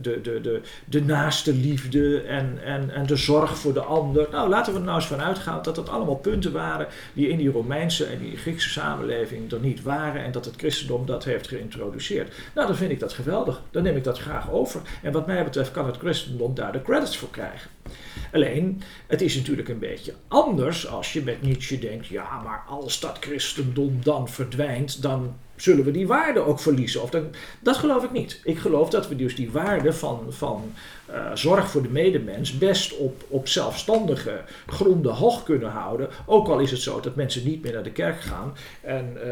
de, de, de, de naaste liefde en, en, en de zorg voor de ander. Nou, laten we er nou eens van uitgaan dat dat allemaal punten waren die in die Romeinse en die Griekse samenleving er niet waren en dat het christendom dat heeft geïntroduceerd. Nou, dan vind ik dat geweldig. Dan neem ik dat graag over. En wat mij betreft kan het christendom daar de credits voor krijgen. Alleen, het is natuurlijk een beetje anders als je met Nietzsche denkt: ja, maar als dat christendom dan verdwijnt, dan zullen we die waarde ook verliezen. Of dan, dat geloof ik niet. Ik geloof dat we dus die waarde van, van uh, zorg voor de medemens best op, op zelfstandige gronden hoog kunnen houden. Ook al is het zo dat mensen niet meer naar de kerk gaan en uh,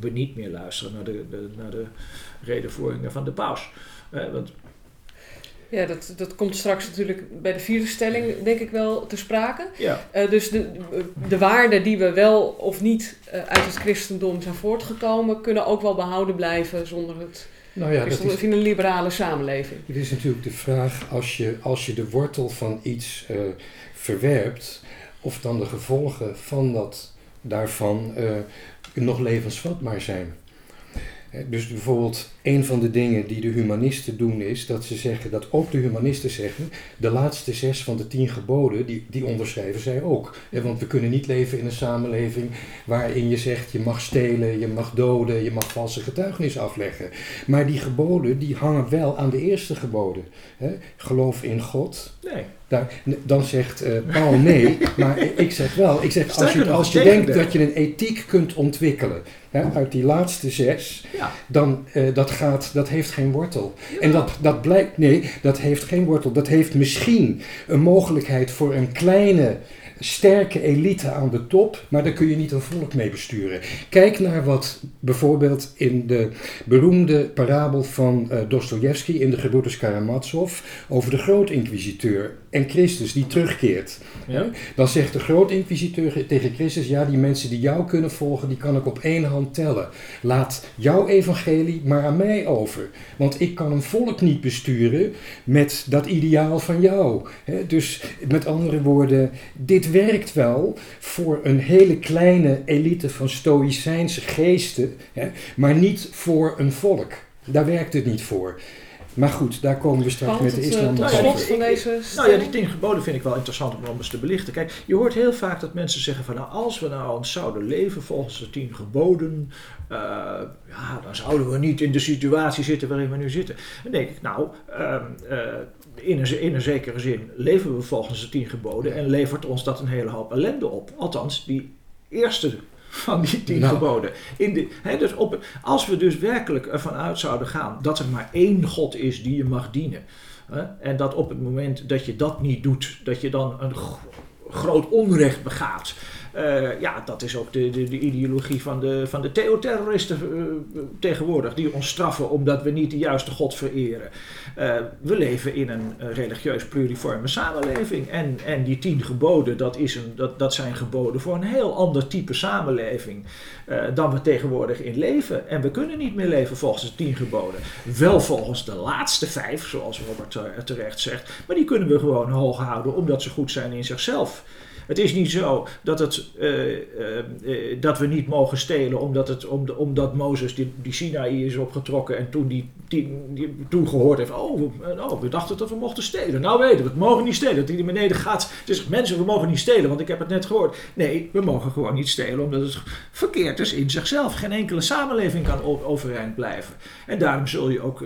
we niet meer luisteren naar de, naar de redenvoeringen van de paus. Uh, want ja, dat, dat komt straks natuurlijk bij de vierde stelling, denk ik wel, te sprake. Ja. Uh, dus de, de waarden die we wel of niet uh, uit het christendom zijn voortgekomen, kunnen ook wel behouden blijven zonder het nou ja, dat is in een liberale samenleving. Het is natuurlijk de vraag, als je, als je de wortel van iets uh, verwerpt, of dan de gevolgen van dat, daarvan nog levensvatbaar zijn. Dus bijvoorbeeld, een van de dingen die de humanisten doen is dat ze zeggen, dat ook de humanisten zeggen, de laatste zes van de tien geboden, die, die onderschrijven zij ook. Want we kunnen niet leven in een samenleving waarin je zegt, je mag stelen, je mag doden, je mag valse getuigenis afleggen. Maar die geboden, die hangen wel aan de eerste geboden. Geloof in God. Nee. Daar, dan zegt uh, Paul nee, maar ik zeg wel, ik zeg, als je, als je denkt dat je een ethiek kunt ontwikkelen hè, uit die laatste zes, ja. dan uh, dat gaat, dat heeft geen wortel. Ja. En dat, dat blijkt, nee, dat heeft geen wortel. Dat heeft misschien een mogelijkheid voor een kleine sterke elite aan de top, maar daar kun je niet een volk mee besturen. Kijk naar wat bijvoorbeeld in de beroemde parabel van uh, Dostoevsky in de Gebroeders Karamazov over de grootinquisiteur en Christus die terugkeert. Ja. Dan zegt de grote inquisiteur tegen Christus, ja die mensen die jou kunnen volgen, die kan ik op één hand tellen. Laat jouw evangelie maar aan mij over. Want ik kan een volk niet besturen met dat ideaal van jou. Dus met andere woorden, dit werkt wel voor een hele kleine elite van stoïcijnse geesten, maar niet voor een volk. Daar werkt het niet voor. Maar goed, daar komen we straks met de eh, islam tot slot over. van deze Nou ja, die tien geboden vind ik wel interessant om eens te belichten. Kijk, je hoort heel vaak dat mensen zeggen van nou, als we nou eens zouden leven volgens de tien geboden, eh, ja, dan zouden we niet in de situatie zitten waarin we nu zitten. Dan denk ik, nou, ehm, eh, in, een, in een zekere zin leven we volgens de tien geboden en levert ons dat een hele hoop ellende op. Althans, die eerste van die tien Nou. geboden. In de, hè, dus op, als we dus werkelijk ervan uit zouden gaan dat er maar één God is die je mag dienen. Hè, en dat op het moment dat je dat niet doet, dat je dan een groot onrecht begaat. Eh, ja, dat is ook de, de, de ideologie van de, van de theoterroristen eh, tegenwoordig, die ons straffen omdat we niet de juiste God vereren. Eh, we leven in een religieus pluriforme samenleving en, en die tien geboden, dat, is een, dat, dat zijn geboden voor een heel ander type samenleving dan we tegenwoordig in leven. En we kunnen niet meer leven volgens de tien geboden. Wel volgens de laatste vijf, zoals Robert terecht zegt, maar die kunnen we gewoon hoog houden omdat ze goed zijn in zichzelf. Het is niet zo dat, het, eh, eh, eh, dat we niet mogen stelen omdat, het, om, omdat Mozes die, die Sinaï is opgetrokken en toen, die, die, gehoord heeft, oh, we- oh, we dachten dat we mochten stelen. Nou weten we, het mogen niet stelen. Dat hij naar beneden gaat, is mensen, we mogen niet stelen, want ik heb het net gehoord. Nee, we mogen gewoon niet stelen omdat het verkeerd is in zichzelf. Geen enkele samenleving kan overeind blijven. En daarom zul je ook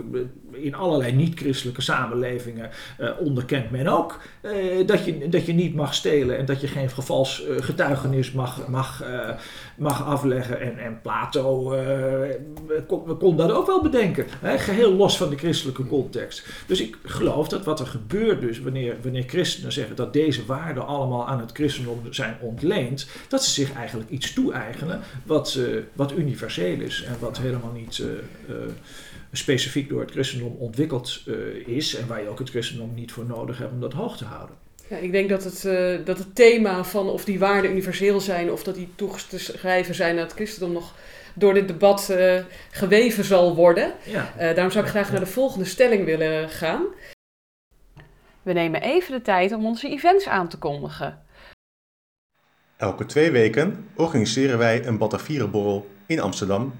in allerlei niet-christelijke samenlevingen eh, onderkent men ook eh, dat, je, dat je niet mag stelen en dat je geen vals eh, getuigenis mag, mag, mag afleggen. En, en Plato kon, kon dat ook wel bedenken, hè? geheel los van de christelijke context. Dus ik geloof dat wat er gebeurt dus wanneer, wanneer christenen zeggen dat deze waarden allemaal aan het christendom zijn ontleend, dat ze zich eigenlijk iets toe-eigenen wat, wat universeel is en wat helemaal niet... specifiek door het christendom ontwikkeld eh, is en waar je ook het christendom niet voor nodig hebt om dat hoog te houden. Ja, ik denk dat het, eh, dat het thema van of die waarden universeel zijn of dat die toe te schrijven zijn aan het christendom nog door dit debat eh, geweven zal worden. Ja. Eh, daarom zou ik graag naar de volgende stelling willen gaan. We nemen even de tijd om onze events aan te kondigen. Elke twee weken organiseren wij een Batavierenborrel in Amsterdam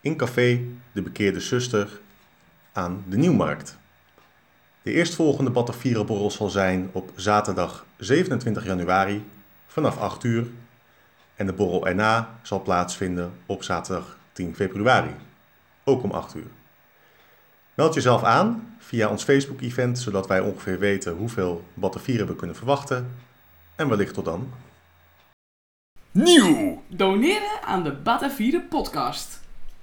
in café De Bekeerde Zuster aan de Nieuwmarkt. De eerstvolgende Batavierenborrel zal zijn op zaterdag 27 januari vanaf 8 uur en de borrel erna zal plaatsvinden op zaterdag 10 februari, ook om 8 uur. Meld jezelf aan via ons Facebook-event, zodat wij ongeveer weten hoeveel Batavieren we kunnen verwachten. En wellicht tot dan. Nieuw! Doneren aan de Batavieren podcast.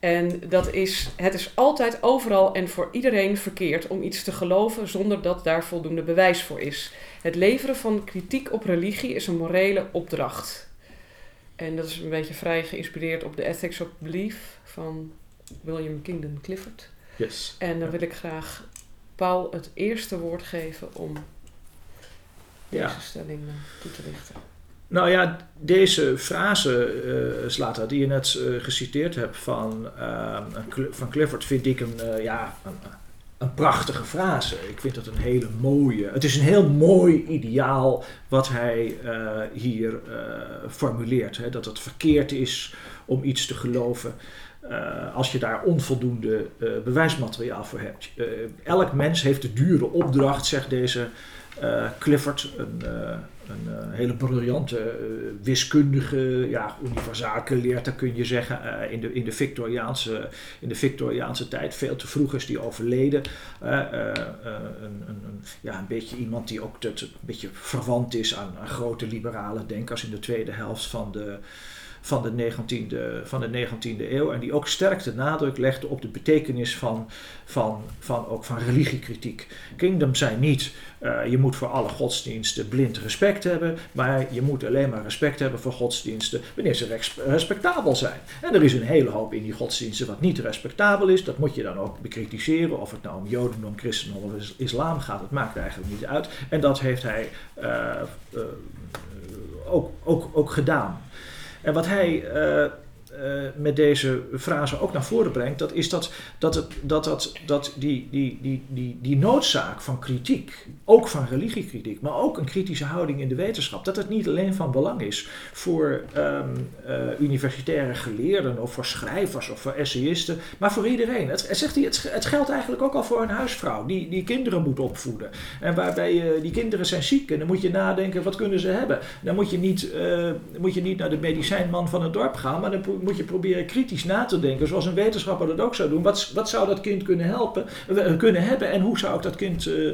En dat is, het is altijd overal en voor iedereen verkeerd om iets te geloven zonder dat daar voldoende bewijs voor is. Het leveren van kritiek op religie is een morele opdracht. En dat is een beetje vrij geïnspireerd op de Ethics of Belief van William Kingdon Clifford. Yes. En dan wil ik graag Paul het eerste woord geven om deze Ja. stelling toe te lichten. Nou ja, deze frase, eh Slata, die je net eh, geciteerd hebt van, eh, van Clifford, vind ik een, ja, een, een prachtige frase. Ik vind het een hele mooie. Het is een heel mooi ideaal wat hij hier formuleert. Hè? Dat het verkeerd is om iets te geloven. als je daar onvoldoende bewijsmateriaal voor hebt. Eh, elk mens heeft de dure opdracht, zegt deze Clifford, een, eh, een eh, hele briljante eh, wiskundige, ja, leert, kun je zeggen, eh, in, de, in, de Victoriaanse, in de Victoriaanse tijd. Veel te vroeg is die overleden. Eh, eh, eh, een, een, een, ja, een beetje iemand die ook dat, een beetje verwant is aan, aan grote liberale denkers in de tweede helft van de, van de 19e, van de 19e eeuw. En die ook sterk de nadruk legde op de betekenis van, van, van, ook van religiekritiek. Kingdom zei niet, eh, je moet voor alle godsdiensten blind respect hebben, maar je moet alleen maar respect hebben voor godsdiensten wanneer ze res- respectabel zijn. En er is een hele hoop in die godsdiensten wat niet respectabel is. Dat moet je dan ook bekritiseren. Of het nou om jodendom, christendom of is- islam gaat, het maakt eigenlijk niet uit. En dat heeft hij eh, eh, ook, ook, ook gedaan. En wat hij eh, met deze frase ook naar voren brengt, dat is dat, dat, het, dat, dat, dat die, die, die, die, die noodzaak van kritiek, ook van religiekritiek, maar ook een kritische houding in de wetenschap, dat het niet alleen van belang is voor ehm, eh, universitaire geleerden of voor schrijvers of voor essayisten, maar voor iedereen. Het, zegt hij, het, het geldt eigenlijk ook al voor een huisvrouw die, die kinderen moet opvoeden. En waarbij je, die kinderen zijn ziek en dan moet je nadenken, wat kunnen ze hebben? Dan moet je niet, moet je niet naar de medicijnman van het dorp gaan, maar dan moet je proberen kritisch na te denken, zoals een wetenschapper dat ook zou doen. Wat, wat zou dat kind kunnen, helpen, eh, kunnen hebben en hoe zou ik dat kind eh,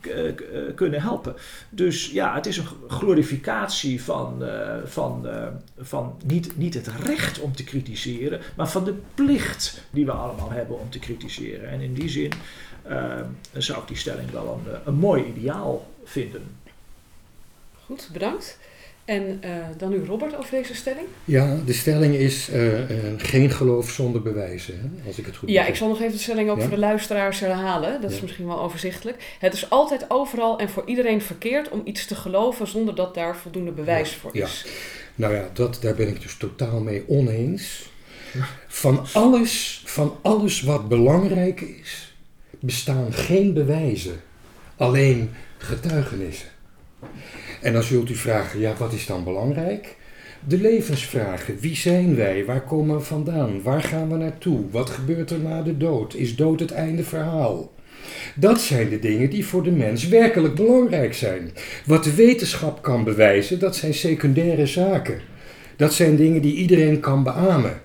eh, eh, kunnen helpen? Dus ja, het is een glorificatie van, eh, van, eh, van niet, niet het recht om te kritiseren, maar van de plicht die we allemaal hebben om te kritiseren. En in die zin eh, zou ik die stelling wel een, eh, een mooi ideaal vinden. Goed, bedankt. En eh, dan nu Robert over deze stelling. Ja, de stelling is eh, eh, geen geloof zonder bewijzen, hè, als ik het goed Ja, begrijp. ik zal nog even de stelling ook Ja? voor de luisteraars herhalen. Dat is misschien wel overzichtelijk. Het is altijd overal en voor iedereen verkeerd om iets te geloven zonder dat daar voldoende bewijs voor Ja. is. Nou ja, dat, daar ben ik dus totaal mee oneens. Van alles, van alles wat belangrijk is, bestaan geen bewijzen, alleen getuigenissen. En dan zult u vragen, ja, wat is dan belangrijk? De levensvragen. Wie zijn wij? Waar komen we vandaan? Waar gaan we naartoe? Wat gebeurt er na de dood? Is dood het einde verhaal? Dat zijn de dingen die voor de mens werkelijk belangrijk zijn. Wat de wetenschap kan bewijzen, dat zijn secundaire zaken. Dat zijn dingen die iedereen kan beamen.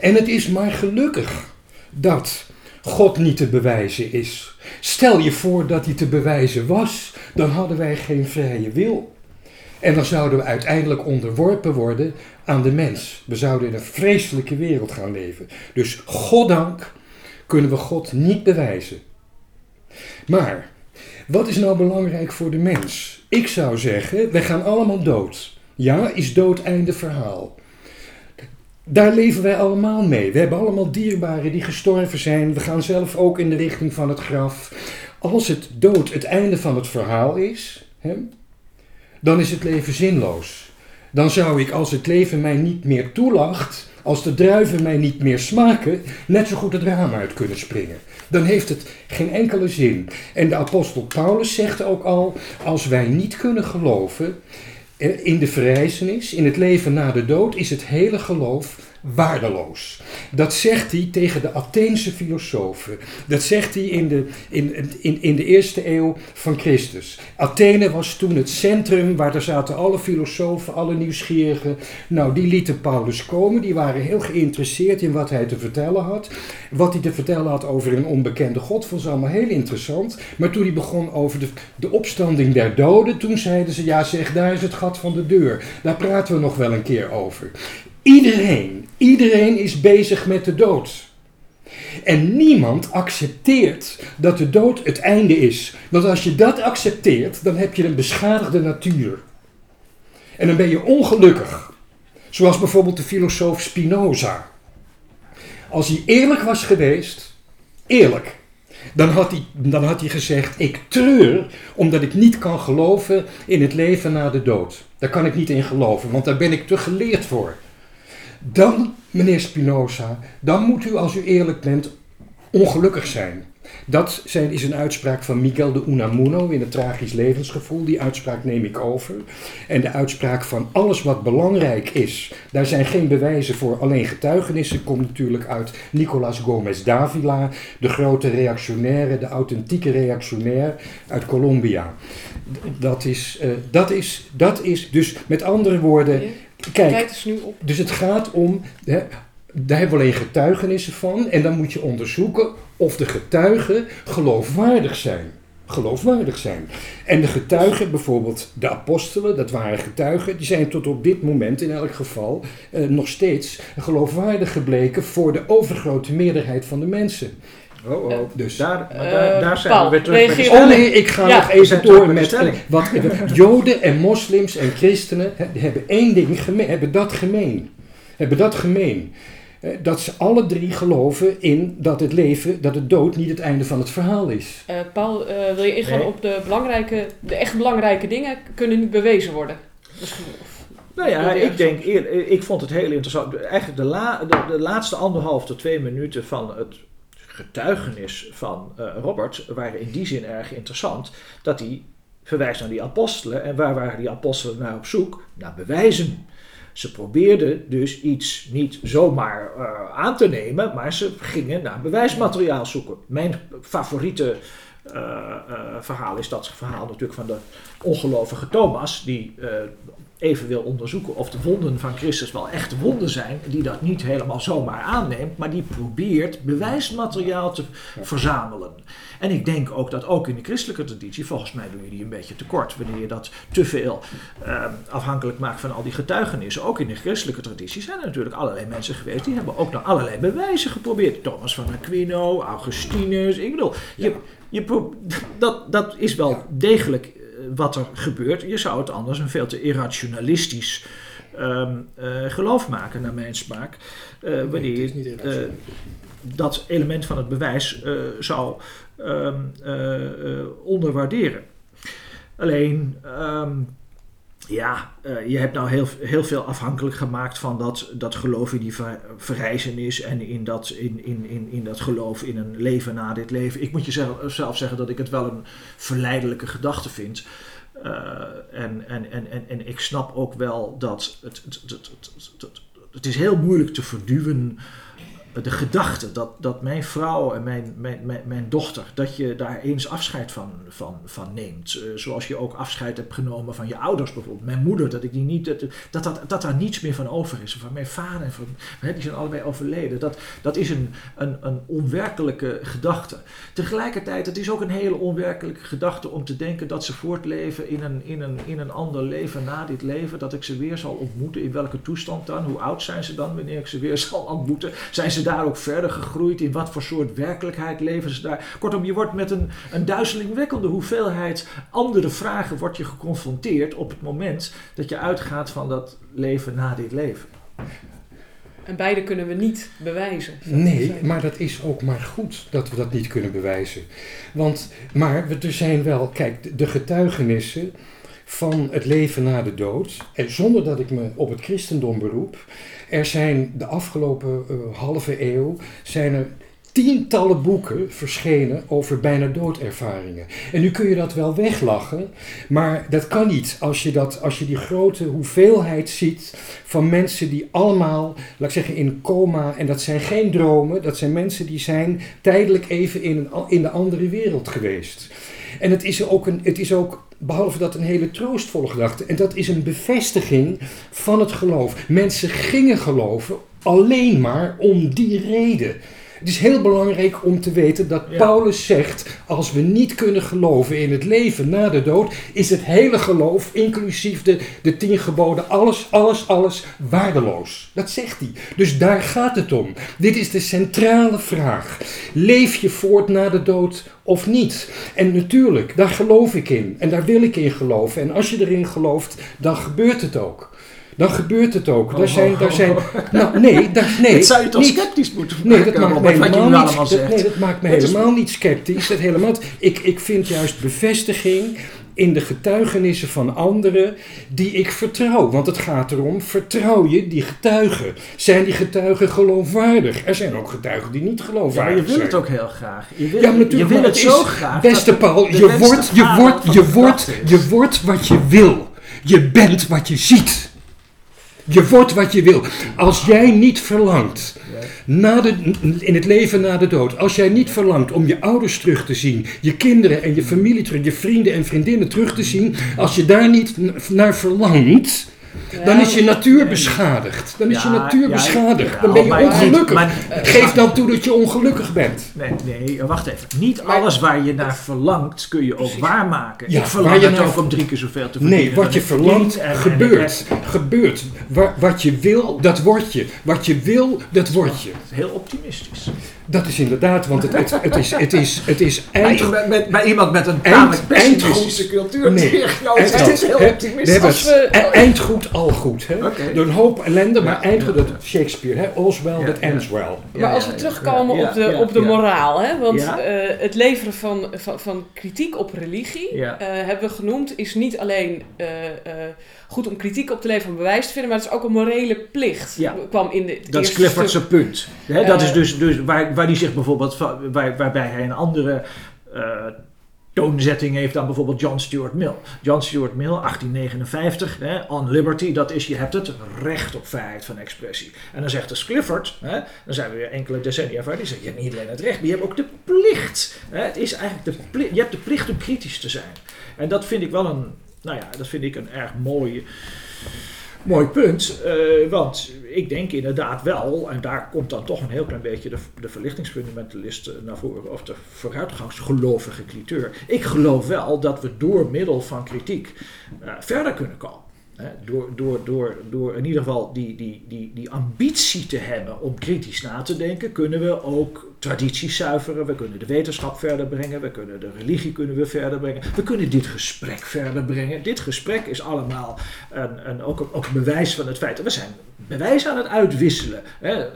En het is maar gelukkig dat God niet te bewijzen is. Stel je voor dat hij te bewijzen was, dan hadden wij geen vrije wil. En dan zouden we uiteindelijk onderworpen worden aan de mens. We zouden in een vreselijke wereld gaan leven. Dus goddank kunnen we God niet bewijzen. Maar wat is nou belangrijk voor de mens? Ik zou zeggen, wij gaan allemaal dood. Ja, is dood einde verhaal. Daar leven wij allemaal mee. We hebben allemaal dierbaren die gestorven zijn. We gaan zelf ook in de richting van het graf. Als het dood het einde van het verhaal is, hè, dan is het leven zinloos. Dan zou ik, als het leven mij niet meer toelacht, als de druiven mij niet meer smaken, net zo goed het raam uit kunnen springen. Dan heeft het geen enkele zin. En de apostel Paulus zegt ook al, als wij niet kunnen geloven in de verrijzenis, in het leven na de dood, is het hele geloof waardeloos. Dat zegt hij tegen de Atheense filosofen. Dat zegt hij in de, in, in, in de eerste eeuw van Christus. Athene was toen het centrum waar er zaten alle filosofen, alle nieuwsgierigen. Nou, die lieten Paulus komen. Die waren heel geïnteresseerd in wat hij te vertellen had. Wat hij te vertellen had over een onbekende God vond ze allemaal heel interessant. Maar toen hij begon over de, de opstanding der doden, toen zeiden ze, ja zeg, daar is het gat van de deur. Daar praten we nog wel een keer over. Iedereen, iedereen is bezig met de dood. En niemand accepteert dat de dood het einde is. Want als je dat accepteert, dan heb je een beschadigde natuur. En dan ben je ongelukkig. Zoals bijvoorbeeld de filosoof Spinoza. Als hij eerlijk was geweest, eerlijk, dan had, hij, dan had hij gezegd: Ik treur omdat ik niet kan geloven in het leven na de dood. Daar kan ik niet in geloven, want daar ben ik te geleerd voor. Dan, meneer Spinoza, dan moet u als u eerlijk bent ongelukkig zijn. Dat zijn, is een uitspraak van Miguel de Unamuno in het Tragisch Levensgevoel. Die uitspraak neem ik over. En de uitspraak van alles wat belangrijk is, daar zijn geen bewijzen voor, alleen getuigenissen, komt natuurlijk uit Nicolas Gomez Davila, de grote reactionaire, de authentieke reactionair uit Colombia. Dat is, eh, dat is, dat is dus met andere woorden, kijk, Kijk eens nu op. dus het gaat om, hè, daar hebben we alleen getuigenissen van. En dan moet je onderzoeken of de getuigen geloofwaardig zijn. Geloofwaardig zijn. En de getuigen, bijvoorbeeld de apostelen, dat waren getuigen, die zijn tot op dit moment in elk geval eh, nog steeds geloofwaardig gebleken voor de overgrote meerderheid van de mensen. Oh, oh. Dus- daar, maar Eh, daar, daar zijn Paul, we weer terug bij de Oh nee, ik ga Ja, nog even door met wat Joden en moslims en christenen hè, die hebben één ding gemeen, hebben dat gemeen. Hebben dat gemeen. Eh, Dat ze alle drie geloven in dat het leven, dat het dood niet het einde van het verhaal is. Eh, Paul, eh, wil je ingaan Nee. op de belangrijke, de echt belangrijke dingen kunnen niet bewezen worden? Misschien. Of, Nou ja, ik denk, eer- ik vond het heel interessant. Eigenlijk de, la, de, de laatste anderhalf tot twee minuten van het getuigenis van eh, Robert waren in die zin erg interessant. Dat hij verwijst naar die apostelen. En waar waren die apostelen naar op zoek? Naar bewijzen. Ze probeerden dus iets niet zomaar eh, aan te nemen, maar ze gingen naar bewijsmateriaal zoeken. Mijn favoriete eh, eh, verhaal is dat verhaal natuurlijk van de ongelovige Thomas, die even wil onderzoeken of de wonden van Christus wel echte wonden zijn, die dat niet helemaal zomaar aanneemt, maar die probeert bewijsmateriaal te verzamelen. En ik denk ook dat ook in de christelijke traditie, volgens mij doe je die een beetje tekort wanneer je dat te veel eh, afhankelijk maakt van al die getuigenissen. Ook in de christelijke traditie zijn er natuurlijk allerlei mensen geweest die hebben ook naar allerlei bewijzen geprobeerd. Thomas van Aquino, Augustinus, ik bedoel, je, je dat, dat is wel degelijk wat er gebeurt. Je zou het anders een veel te irrationalistisch ehm, eh, geloof maken, naar mijn smaak. eh, wanneer eh, irrationeel. dat element van het bewijs eh, zou ehm, eh, eh, onderwaarderen. Alleen, ehm, ja, eh, je hebt nou heel, heel veel afhankelijk gemaakt van dat, dat geloof in die ver, verrijzenis en in dat, in, in, in, in dat geloof in een leven na dit leven. Ik moet je zelf, zelf zeggen dat ik het wel een verleidelijke gedachte vind. Eh, en, en, en, en, en ik snap ook wel dat het, het, het, het, het is heel moeilijk te verduwen de gedachte dat, dat mijn vrouw en mijn, mijn, mijn, dochter, dat je daar eens afscheid van, van, van neemt. Eh, zoals je ook afscheid hebt genomen van je ouders bijvoorbeeld. Mijn moeder, dat ik die niet, dat, dat, dat, dat daar niets meer van over is. Van mijn vader, en van, hè, die zijn allebei overleden. Dat, dat is een, een, een onwerkelijke gedachte. Tegelijkertijd, het is ook een hele onwerkelijke gedachte om te denken dat ze voortleven in een, in een, in een ander leven na dit leven. Dat ik ze weer zal ontmoeten. In welke toestand dan? Hoe oud zijn ze dan wanneer ik ze weer zal ontmoeten? Zijn ze daar ook verder gegroeid? In wat voor soort werkelijkheid leven ze daar? Kortom, je wordt met een, een duizelingwekkende hoeveelheid andere vragen wordt je geconfronteerd op het moment dat je uitgaat van dat leven na dit leven. En beide kunnen we niet bewijzen. Nee, maar dat is ook maar goed dat we dat niet kunnen bewijzen. Want, maar we- er zijn wel, kijk, de- de getuigenissen van het leven na de dood, en zonder dat ik me op het christendom beroep, er zijn de afgelopen eh, halve eeuw, zijn er tientallen boeken verschenen over bijna doodervaringen. En nu kun je dat wel weglachen, maar dat kan niet als je, dat, als je die grote hoeveelheid ziet van mensen die allemaal, laat ik zeggen, in coma, en dat zijn geen dromen, dat zijn mensen die zijn tijdelijk even in, een, in de andere wereld geweest. En het is ook, een, het is ook, behalve dat, een hele troostvolle gedachte. En dat is een bevestiging van het geloof. Mensen gingen geloven alleen maar om die reden. Het is heel belangrijk om te weten dat Ja. Paulus zegt: als we niet kunnen geloven in het leven na de dood, is het hele geloof, inclusief de, de tien geboden, alles, alles, alles waardeloos. Dat zegt hij. Dus daar gaat het om. Dit is de centrale vraag. Leef je voort na de dood of niet? En natuurlijk, daar geloof ik in. En daar wil ik in geloven. En als je erin gelooft, dan gebeurt het ook. Dan gebeurt het ook. Daar zijn, daar zijn, nou, nee, daar, nee. Dit zou je toch niet- sceptisch moeten Nee, maken, dat maakt me helemaal niet, dat, nee, dat maakt me helemaal niet sceptisch. Dat helemaal, ik, ik vind juist bevestiging in de getuigenissen van anderen die ik vertrouw. Want het gaat erom, vertrouw je die getuigen? Zijn die getuigen geloofwaardig? Er zijn ook getuigen die niet Ja, maar geloofwaardig je wil zijn. het ook heel graag. Je wil, Ja, natuurlijk, je wil het zo graag. Beste dat Paul, je wordt, je wordt, je wordt, je wordt wat je wil. Je bent wat je ziet. Je wordt wat je wil. Als jij niet verlangt, na de, in het leven na de dood, als jij niet verlangt om je ouders terug te zien, je kinderen en je familie terug, je vrienden en vriendinnen terug te zien, als je daar niet naar verlangt, dan is je natuur beschadigd. Dan is je natuur ja, beschadigd. Dan ben je maar- ongelukkig. maar- Geef dan toe dat je ongelukkig bent. Nee, nee, wacht even. Niet Maar- alles waar je naar verlangt kun je ook waarmaken. Ja, ik verlang het ook om drie keer zoveel te verdienen. Nee, wat je verlangt, gebeurt. Gebeurt. Wa- wat je wil, dat word je. Wat je wil, dat word je. Heel optimistisch. Dat is inderdaad, want het, het, het, is, het, is, het is eind... Bij, met, bij iemand met een Eind- tamelijk pessimistische cultuur. Nee. Eind- het is heel optimistisch. we Als. E- Eindgoed, al goed. Hè? Door een hoop ellende, maar eindgoed, ja, dat Shakespeare. Hè? All's well Ja, that ja. ends well. Ja, maar als we terugkomen ja, op de, ja, op de ja. moraal, hè? want Ja. eh, het leveren van, van, van kritiek op religie, Ja. eh, hebben we genoemd, is niet alleen eh, eh, goed om kritiek op te leveren om bewijs te vinden, maar het is ook een morele plicht. Ja. kwam in de, het Dat is Clifford's stuk. punt. Hè, dat is dus, dus waar, waar die zich bijvoorbeeld, waar, waarbij hij een andere eh, toonzetting heeft dan bijvoorbeeld John Stuart Mill. John Stuart Mill, 1859, hè, on liberty, dat is, je hebt het recht op vrijheid van expressie. En dan zegt dus Clifford, hè, dan zijn we weer enkele decennia verder, die zegt, je hebt niet alleen het recht, maar je hebt ook de plicht. Hè, het is eigenlijk de plicht, je hebt de plicht om kritisch te zijn. En dat vind ik wel een, nou ja, dat vind ik een erg mooie Mooi punt, eh, want ik denk inderdaad wel, en daar komt dan toch een heel klein beetje de, verlichtingsfundamentalist eh, naar voren, of de vooruitgangsgelovige cliteur. Ik geloof wel dat we door middel van kritiek eh, verder kunnen komen. Door, door, door, door in ieder geval die, die, die, die ambitie te hebben om kritisch na te denken, kunnen we ook tradities zuiveren. We kunnen de wetenschap verder brengen. We kunnen de religie kunnen we verder brengen. We kunnen dit gesprek verder brengen. Dit gesprek is allemaal een, een, ook, ook een bewijs van het feit dat we zijn bewijs aan het uitwisselen. Hè.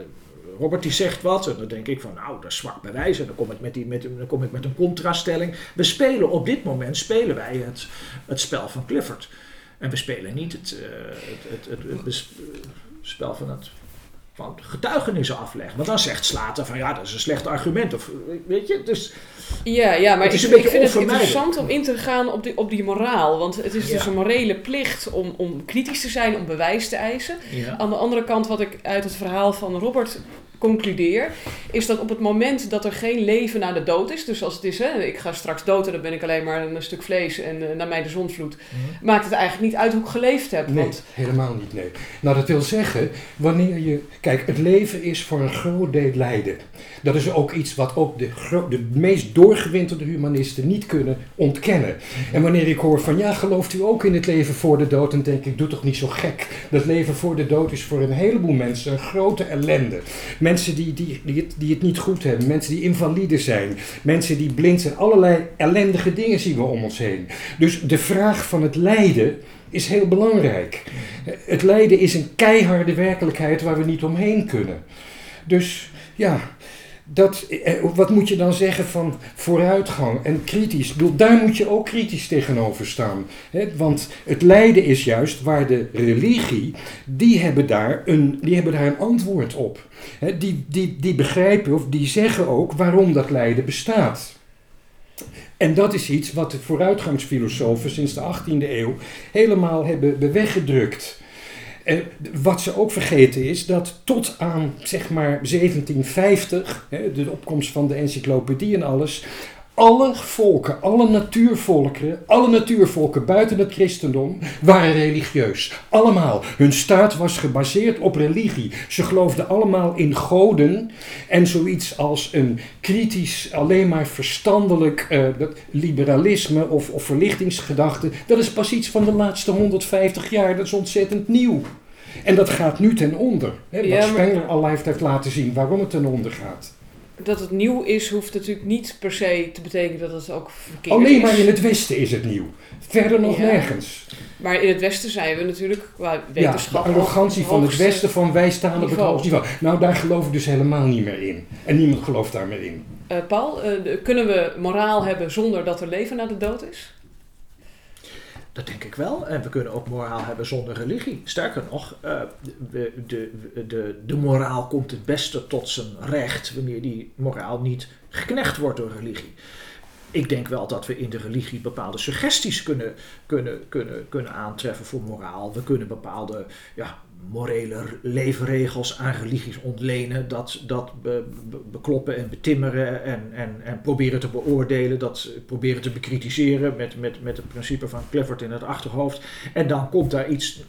Robert die zegt wat en dan denk ik van nou dat is zwak bewijs en dan kom ik met, die, met, dan kom ik met een contraststelling. We spelen op dit moment spelen wij het, het spel van Clifford. En we spelen niet het, eh, het, het, het, spel van het van getuigenissen afleggen. Want dan zegt Slater van ja, dat is een slecht argument. Of, weet je, dus Ja, ja, maar Het is ik, een ik vind het interessant om in te gaan op die, op die moraal. Want het is dus een morele plicht om, om kritisch te zijn, om bewijs te eisen. ja. Aan de andere kant, wat ik uit het verhaal van Robert concludeer, is dat op het moment dat er geen leven na de dood is, dus als het is, hè, ik ga straks dood en dan ben ik alleen maar een stuk vlees en eh, naar mij de zonsvloed, maakt het eigenlijk niet uit hoe ik geleefd heb. Nee, Want helemaal niet, nee. Nou, dat wil zeggen, wanneer je... Kijk, het leven is voor een groot deel lijden. Dat is ook iets wat ook de, de meest doorgewinterde humanisten niet kunnen ontkennen. En wanneer ik hoor van, ja, gelooft u ook in het leven voor de dood? Dan denk ik, doe toch niet zo gek. Dat leven voor de dood is voor een heleboel mensen een grote ellende. Mensen die, die, die, het, die het niet goed hebben, mensen die invalide zijn, mensen die blind zijn. Allerlei ellendige dingen zien we om ons heen. Dus de vraag van het lijden is heel belangrijk. Het lijden is een keiharde werkelijkheid waar we niet omheen kunnen. Dus ja, dat, eh, wat moet je dan zeggen van vooruitgang en kritisch? Daar moet je ook kritisch tegenover staan. Hè? Want het lijden is juist waar de religie, die hebben daar een, die hebben daar een antwoord op. Hè? Die, die, die begrijpen of die zeggen ook waarom dat lijden bestaat. En dat is iets wat de vooruitgangsfilosofen sinds de 18e eeuw helemaal hebben weggedrukt. Wat ze ook vergeten is dat tot aan zeg maar 1750, hè, de opkomst van de encyclopedie en alles, alle volken, alle natuurvolkeren, alle natuurvolken buiten het christendom waren religieus. Allemaal. Hun staat was gebaseerd op religie. Ze geloofden allemaal in goden en zoiets als een kritisch, alleen maar verstandelijk eh, liberalisme of, of verlichtingsgedachte. Dat is pas iets van de laatste 150 jaar. Dat is ontzettend nieuw. En dat gaat nu ten onder. Hè, wat Ja, maar- Spengler al heeft laten zien waarom het ten onder gaat. Dat het nieuw is, hoeft natuurlijk niet per se te betekenen dat het ook verkeerd Alleen is. maar in het Westen is het nieuw. Verder nog Ja. nergens. Maar in het Westen zijn we natuurlijk qua Ja, de arrogantie van het Westen van wij staan op het hoogste niveau. Nou, daar geloof ik dus helemaal niet meer in. En niemand gelooft daar meer in. Eh, Paul, eh, kunnen we moraal hebben zonder dat er leven na de dood is? Dat denk ik wel. En we kunnen ook moraal hebben zonder religie. Sterker nog, eh, de, de, de, de moraal komt het beste tot zijn recht wanneer die moraal niet geknecht wordt door religie. Ik denk wel dat we in de religie bepaalde suggesties kunnen, kunnen, kunnen, kunnen aantreffen voor moraal. We kunnen bepaalde ja, morele leefregels aan religies ontlenen, dat, dat be- be- bekloppen en betimmeren en, en, en proberen te beoordelen, dat proberen te bekritiseren met, met, met het principe van Clifford in het achterhoofd. En dan komt daar iets,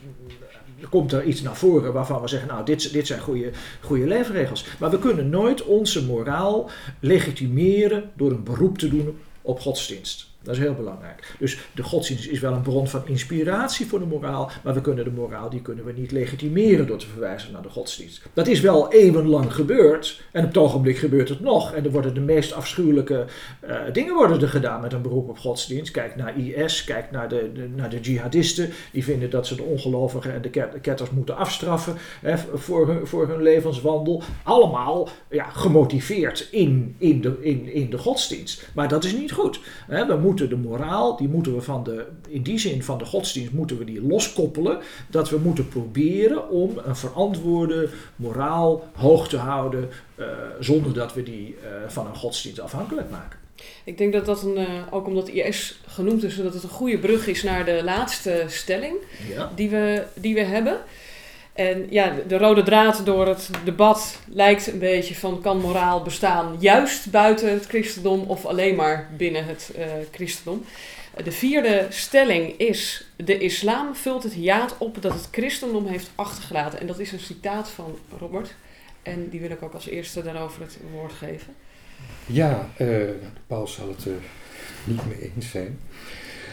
komt er iets naar voren waarvan we zeggen, nou dit, dit zijn goede, goede leefregels. Maar we kunnen nooit onze moraal legitimeren door een beroep te doen op godsdienst. Dat is heel belangrijk. Dus de godsdienst is wel een bron van inspiratie voor de moraal, maar we kunnen de moraal die kunnen we niet legitimeren door te verwijzen naar de godsdienst. Dat is wel eeuwenlang gebeurd en op het ogenblik gebeurt het nog. En er worden de meest afschuwelijke eh, dingen worden er gedaan met een beroep op godsdienst. Kijk naar IS, kijk naar de, naar de jihadisten. Die vinden dat ze de ongelovigen en de ket- ketters moeten afstraffen hè, voor, hun, voor hun levenswandel. Allemaal ja, gemotiveerd in, in, de, in, in de godsdienst. Maar dat is niet goed. Hè, we moeten de moraal, die moeten we van de, in die zin van de godsdienst, moeten we die loskoppelen. Dat we moeten proberen om een verantwoorde moraal hoog te houden, eh, zonder dat we die eh, van een godsdienst afhankelijk maken. Ik denk dat dat een, eh, ook omdat IS genoemd is, dat het een goede brug is naar de laatste stelling Ja. die we, die we hebben. En ja, de rode draad door het debat lijkt een beetje van kan moraal bestaan juist buiten het christendom of alleen maar binnen het eh, christendom. De vierde stelling is: de islam vult het hiaat op dat het christendom heeft achtergelaten. En dat is een citaat van Robert. En die wil ik ook als eerste daarover het woord geven. Ja, eh, Paul zal het er niet mee eens zijn.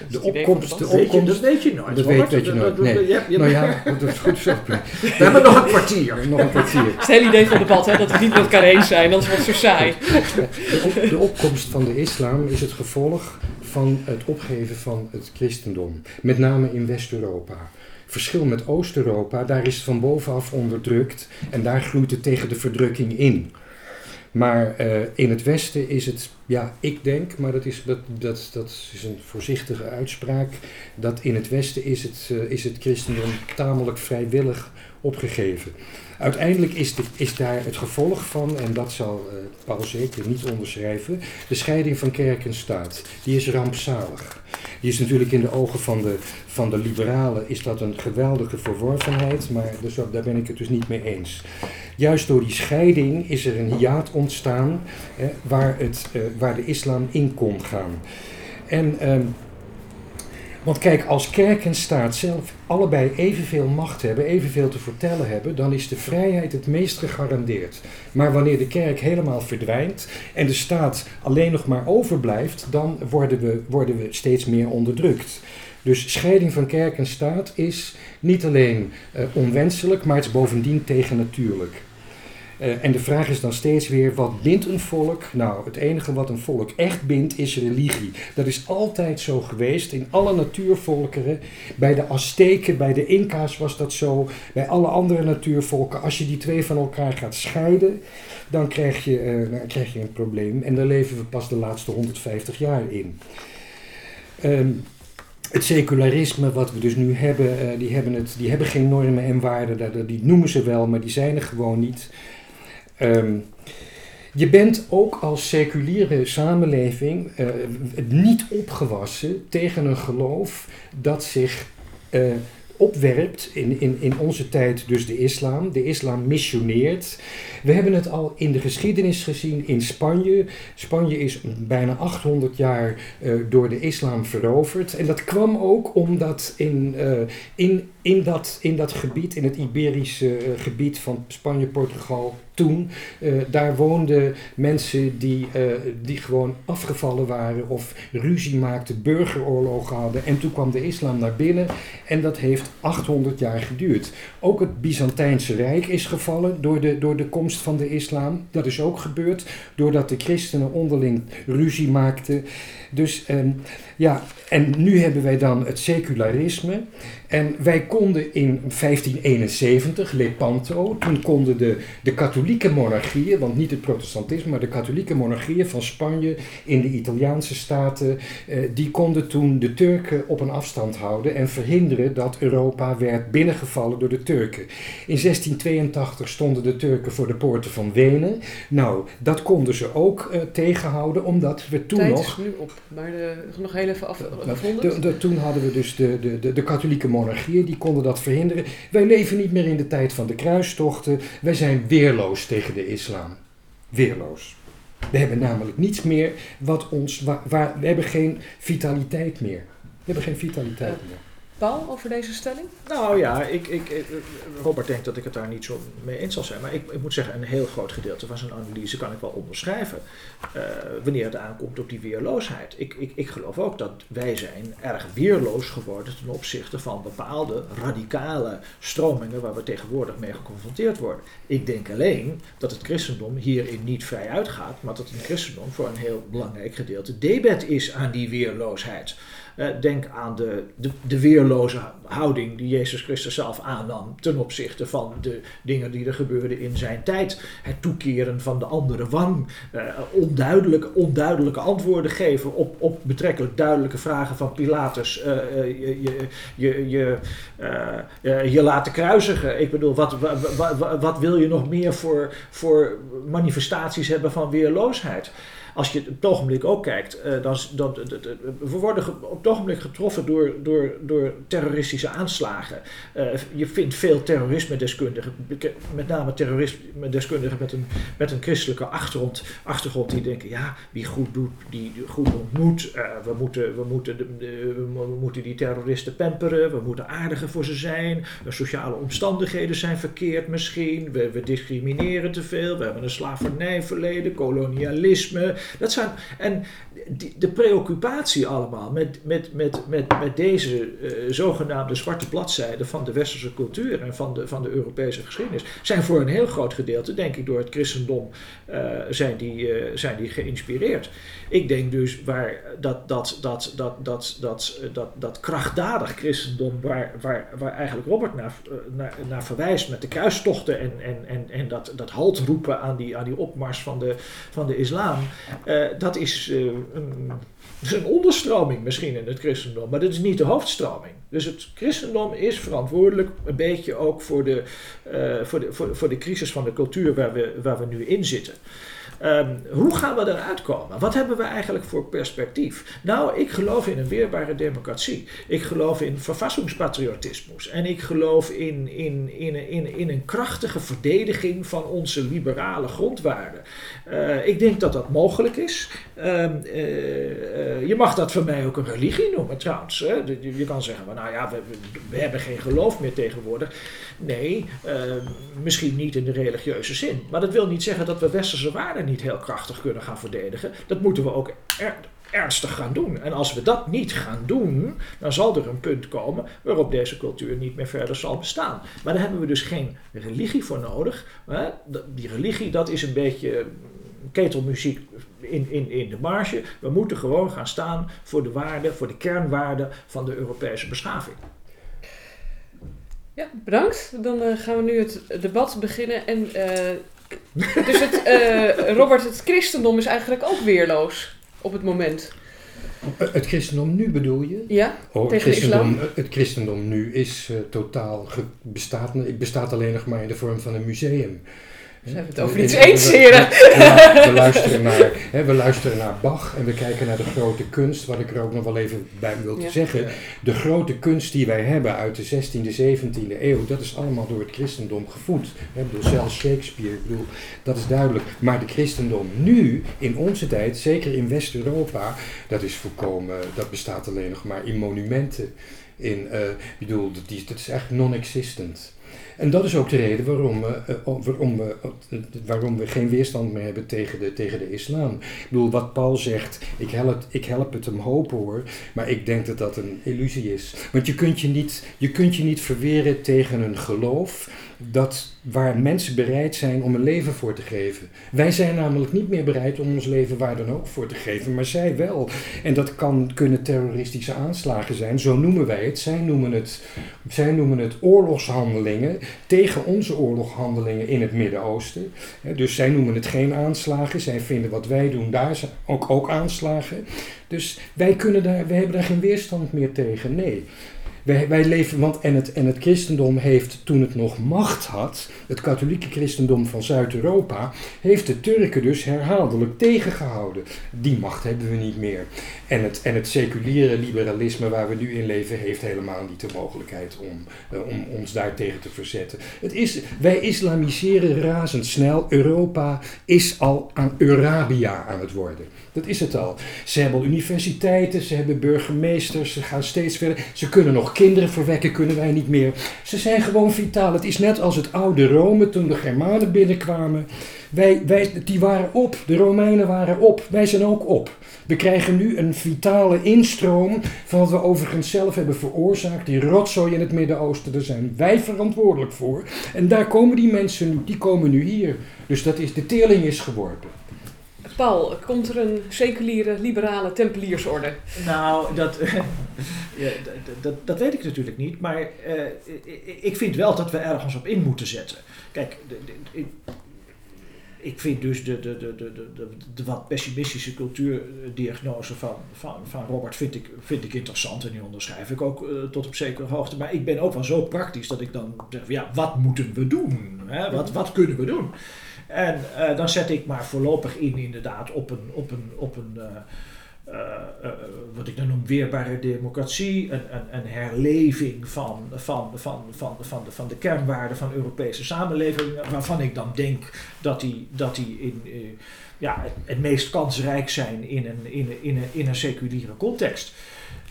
De opkomst, de je, dat opkomst... weet je nooit. Dat weet- weet je nooit, nee. je hebt- je Nou ja, dat is goed zo. We hebben nog een kwartier. Nog een kwartier. Het is het hele idee van het debat, hè, dat we het niet met elkaar eens zijn, anders wordt het zo saai. De, op- de opkomst van de islam is het gevolg van het opgeven van het christendom. Met name in West-Europa. Verschil met Oost-Europa, daar is het van bovenaf onderdrukt en daar groeit het tegen de verdrukking in. Maar eh, in het Westen is het, ja, ik denk, maar dat is, dat, dat, dat is een voorzichtige uitspraak, dat in het Westen is het, eh, is het christendom tamelijk vrijwillig opgegeven. Uiteindelijk is, is daar het gevolg van, en dat zal eh, Paul zeker niet onderschrijven, de scheiding van kerk en staat. Die is rampzalig. Die is natuurlijk in de ogen van de, van de liberalen is dat een geweldige verworvenheid, maar dus, daar ben ik het dus niet mee eens. Juist door die scheiding is er een hiaat ontstaan waar, het, eh, waar de islam in kon gaan. En, ehm, want kijk, als kerk en staat zelf allebei evenveel macht hebben, evenveel te vertellen hebben, dan is de vrijheid het meest gegarandeerd. Maar wanneer de kerk helemaal verdwijnt en de staat alleen nog maar overblijft, dan worden we, worden we steeds meer onderdrukt. Dus scheiding van kerk en staat is niet alleen eh, onwenselijk, maar het is bovendien tegennatuurlijk. Eh, en de vraag is dan steeds weer, wat bindt een volk? Nou, het enige wat een volk echt bindt is religie. Dat is altijd zo geweest in alle natuurvolkeren. Bij de Azteken, bij de Inca's was dat zo. Bij alle andere natuurvolken. Als je die twee van elkaar gaat scheiden, dan krijg je, eh, dan krijg je een probleem. En daar leven we pas de laatste 150 jaar in. Ehm, het secularisme wat we dus nu hebben, eh, die, hebben het, die hebben geen normen en waarden. Die noemen ze wel, maar die zijn er gewoon niet. Ehm, je bent ook als seculiere samenleving eh, niet opgewassen tegen een geloof dat zich eh, opwerpt in, in, in onze tijd, dus de islam. De islam missioneert. We hebben het al in de geschiedenis gezien in Spanje. Spanje is bijna 800 jaar eh, door de islam veroverd. En dat kwam ook omdat in, eh, in, in, dat, in dat gebied, in het Iberische eh, gebied van Spanje, Portugal, toen, eh, daar woonden mensen die, eh, die gewoon afgevallen waren of ruzie maakten, burgeroorlogen hadden. En toen kwam de islam naar binnen en dat heeft 800 jaar geduurd. Ook het Byzantijnse Rijk is gevallen door de, door de komst van de islam. Dat is ook gebeurd doordat de christenen onderling ruzie maakten. Dus ehm, ja, en nu hebben wij dan het secularisme. En wij konden in 1571, Lepanto, toen konden de, de katholieke monarchieën, want niet het protestantisme, maar de katholieke monarchieën van Spanje in de Italiaanse staten, eh, die konden toen de Turken op een afstand houden en verhinderen dat Europa werd binnengevallen door de Turken. In 1682 stonden de Turken voor de poorten van Wenen. Nou, dat konden ze ook eh, tegenhouden, omdat we toen Tijd nog... is nu op, maar de, nog heel even af, afronden. de- de- toen hadden we dus de, de, de, de katholieke monarchieën, die konden dat verhinderen. Wij leven niet meer in de tijd van de kruistochten. Wij zijn weerloos tegen de islam. Weerloos. We hebben namelijk niets meer wat ons... Waar, waar- we hebben geen vitaliteit meer. We hebben geen vitaliteit meer. Paul, over deze stelling? Nou ja, ik, ik, Robert denkt dat ik het daar niet zo mee eens zal zijn. Maar ik, ik moet zeggen, een heel groot gedeelte van zijn analyse kan ik wel onderschrijven. eh, wanneer het aankomt op die weerloosheid. Ik, ik, ik geloof ook dat wij zijn erg weerloos geworden ten opzichte van bepaalde radicale stromingen waar we tegenwoordig mee geconfronteerd worden. Ik denk alleen dat het christendom hierin niet vrij uitgaat, maar dat het christendom voor een heel belangrijk gedeelte debet is aan die weerloosheid. Eh, denk aan de, de, de weerloze houding die Jezus Christus zelf aannam ten opzichte van de dingen die er gebeurden in zijn tijd. Het toekeren van de andere wang, eh, onduidelijke, onduidelijke antwoorden geven op, op betrekkelijk duidelijke vragen van Pilatus. Eh, je, je, je, je, laten kruisigen. Ik bedoel, wat, wa- wa- wa- wat wil je nog meer voor, voor manifestaties hebben van weerloosheid? Als je op het ogenblik ook kijkt, eh, dan, we worden op het ogenblik getroffen door, door, door terroristische aanslagen. Eh, je vindt veel terrorisme-deskundigen, met name terrorisme-deskundigen met een, met een christelijke achtergrond, achtergrond, die denken, ja, wie goed doet, die goed ontmoet. Eh, we, moeten, we, moeten de, de- we moeten die terroristen pamperen, we moeten aardiger voor ze zijn. De sociale omstandigheden zijn verkeerd misschien, we, we discrimineren te veel, we hebben een slavernijverleden, kolonialisme. Dat zijn, en die, de preoccupatie allemaal met, met, met, met, met deze eh, zogenaamde zwarte bladzijden van de westerse cultuur en van de, van de Europese geschiedenis, zijn voor een heel groot gedeelte, denk ik, door het christendom eh, zijn, die, eh, zijn die geïnspireerd. Ik denk dus waar dat, dat, dat, dat, dat, dat, dat, dat krachtdadig christendom, waar, waar, waar eigenlijk Robert naar, naar, naar verwijst met de kruistochten en, en, en, en dat, dat halt roepen aan die, aan die opmars van de, van de islam, eh, dat is eh, een, dat is een onderstroming misschien in het christendom, maar dat is niet de hoofdstroming. Dus het christendom is verantwoordelijk een beetje ook voor de, eh, voor de, voor, voor de crisis van de cultuur waar we, waar we nu in zitten. Ehm, hoe gaan we eruit komen? Wat hebben we eigenlijk voor perspectief? Nou, ik geloof in een weerbare democratie. Ik geloof in verfassingspatriotismus. En ik geloof in, in, in, in, in een krachtige verdediging van onze liberale grondwaarden. Eh, ik denk dat dat mogelijk is. Ehm, eh, eh, je mag dat voor mij ook een religie noemen trouwens. Hè? Je je kan zeggen, nou ja, we, hebben geen geloof meer tegenwoordig. Nee, eh, misschien niet in de religieuze zin. Maar dat wil niet zeggen dat we westerse waarden niet heel krachtig kunnen gaan verdedigen. Dat moeten we ook er- ernstig gaan doen. En als we dat niet gaan doen, dan zal er een punt komen waarop deze cultuur niet meer verder zal bestaan. Maar daar hebben we dus geen religie voor nodig. Hè? Die religie, dat is een beetje ketelmuziek in, in, in de marge. We moeten gewoon gaan staan voor de waarden, voor de kernwaarden van de Europese beschaving. Ja, bedankt. Dan eh, gaan we nu het debat beginnen. En, eh, dus het, eh, Robert, het christendom is eigenlijk ook weerloos op het moment. Het christendom nu bedoel je? Ja? Oh, het, Tegen de christendom, het christendom nu is eh, totaal bestaat, het bestaat alleen nog maar in de vorm van een museum. Zijn we het over iets eens, heren? we- we, luisteren naar, hè, we luisteren naar Bach en we kijken naar de grote kunst, wat ik er ook nog wel even bij wil Ja. zeggen. De grote kunst die wij hebben uit de 16e, 17e eeuw, dat is allemaal door het christendom gevoed. Hè, Ik bedoel, zelfs Shakespeare, ik bedoel, dat is duidelijk. Maar de christendom nu, in onze tijd, zeker in West-Europa, dat is volkomen, dat bestaat alleen nog maar in monumenten. In, eh, ik bedoel, die, dat is echt non-existent. En dat is ook de reden waarom we, eh, waarom we, eh, waarom we geen weerstand meer hebben tegen de, tegen de islam. Ik bedoel, wat Paul zegt, ik help, ik help het hem hopen hoor, maar ik denk dat dat een illusie is. Want je kunt je niet, je kunt je niet verweren tegen een geloof dat waar mensen bereid zijn om een leven voor te geven. Wij zijn namelijk niet meer bereid om ons leven waar dan ook voor te geven, maar zij wel. En dat kan, kunnen terroristische aanslagen zijn, zo noemen wij het. Zij noemen het, zij noemen het oorlogshandelingen tegen onze oorlogshandelingen in het Midden-Oosten. Dus zij noemen het geen aanslagen, zij vinden wat wij doen daar ook, ook aanslagen. Dus wij, kunnen daar, wij hebben daar geen weerstand meer tegen, nee. Wij, wij leven, want en het, en het christendom heeft toen het nog macht had, het katholieke christendom van Zuid-Europa, heeft de Turken dus herhaaldelijk tegengehouden. Die macht hebben we niet meer. En het, en het seculiere liberalisme waar we nu in leven, heeft helemaal niet de mogelijkheid om, eh, om ons daartegen te verzetten. Het is, wij islamiseren razendsnel. Europa is al aan Eurabia aan het worden. Dat is het al. Ze hebben universiteiten, ze hebben burgemeesters, ze gaan steeds verder. Ze kunnen nog kinderen verwekken, kunnen wij niet meer. Ze zijn gewoon vitaal. Het is net als het oude Rome toen de Germanen binnenkwamen. Wij, wij, die waren op, de Romeinen waren op, wij zijn ook op. We krijgen nu een vitale instroom van wat we overigens zelf hebben veroorzaakt. Die rotzooi in het Midden-Oosten, daar zijn wij verantwoordelijk voor. En daar komen die mensen nu, die komen nu hier. Dus dat is, de teerling is geworpen. Paul, komt er een seculiere, liberale tempeliersorde? Nou, dat, ja, dat, dat, weet ik natuurlijk niet. Maar eh, ik- vind wel dat we ergens op in moeten zetten. Kijk, de, ik, vind dus de, de, de, de, de, de, wat pessimistische cultuurdiagnose van, van, van Robert vind ik, vind ik interessant. En die onderschrijf ik ook eh, tot op zekere hoogte. Maar ik ben ook wel zo praktisch dat ik dan zeg, ja, wat moeten we doen? Hè? Wat, wat kunnen we doen? En eh, dan zet ik maar voorlopig in inderdaad op een, op een, op een eh, eh, wat ik dan noem weerbare democratie, een, een, een herleving van, van, van, van, van, de, van de kernwaarden van Europese samenlevingen, waarvan ik dan denk dat die, dat die in, ja, het, het meest kansrijk zijn in een, in, een- in een, in een seculiere context.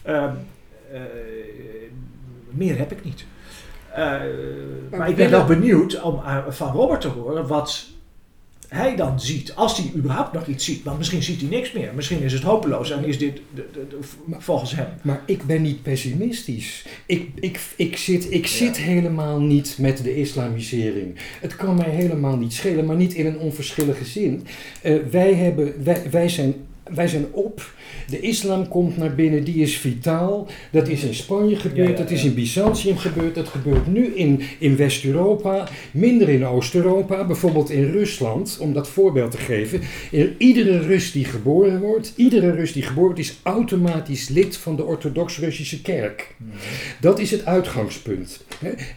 Ehm, eh, meer heb ik niet. Maar, we ik ben wel benieuwd om van Robert te horen wat hij dan ziet, als hij überhaupt nog iets ziet. Want misschien ziet hij niks meer. Misschien is het hopeloos en is dit de, de, de- volgens hem. Maar ik ben niet pessimistisch. Ik, ik, ik, zit, ik Ja. zit helemaal niet met de islamisering. Het kan mij helemaal niet schelen, maar niet in een onverschillige zin. Eh, wij, hebben, wij, wij, zijn, wij zijn op. De islam komt naar binnen, die is vitaal. Dat is in Spanje gebeurd, Ja, ja, dat is in Byzantium gebeurd, dat gebeurt nu in, in West-Europa, minder in Oost-Europa, bijvoorbeeld in Rusland, om dat voorbeeld te geven. In iedere Rus die geboren wordt, iedere Rus die geboren wordt, is automatisch lid van de orthodox-Russische kerk. Dat is het uitgangspunt.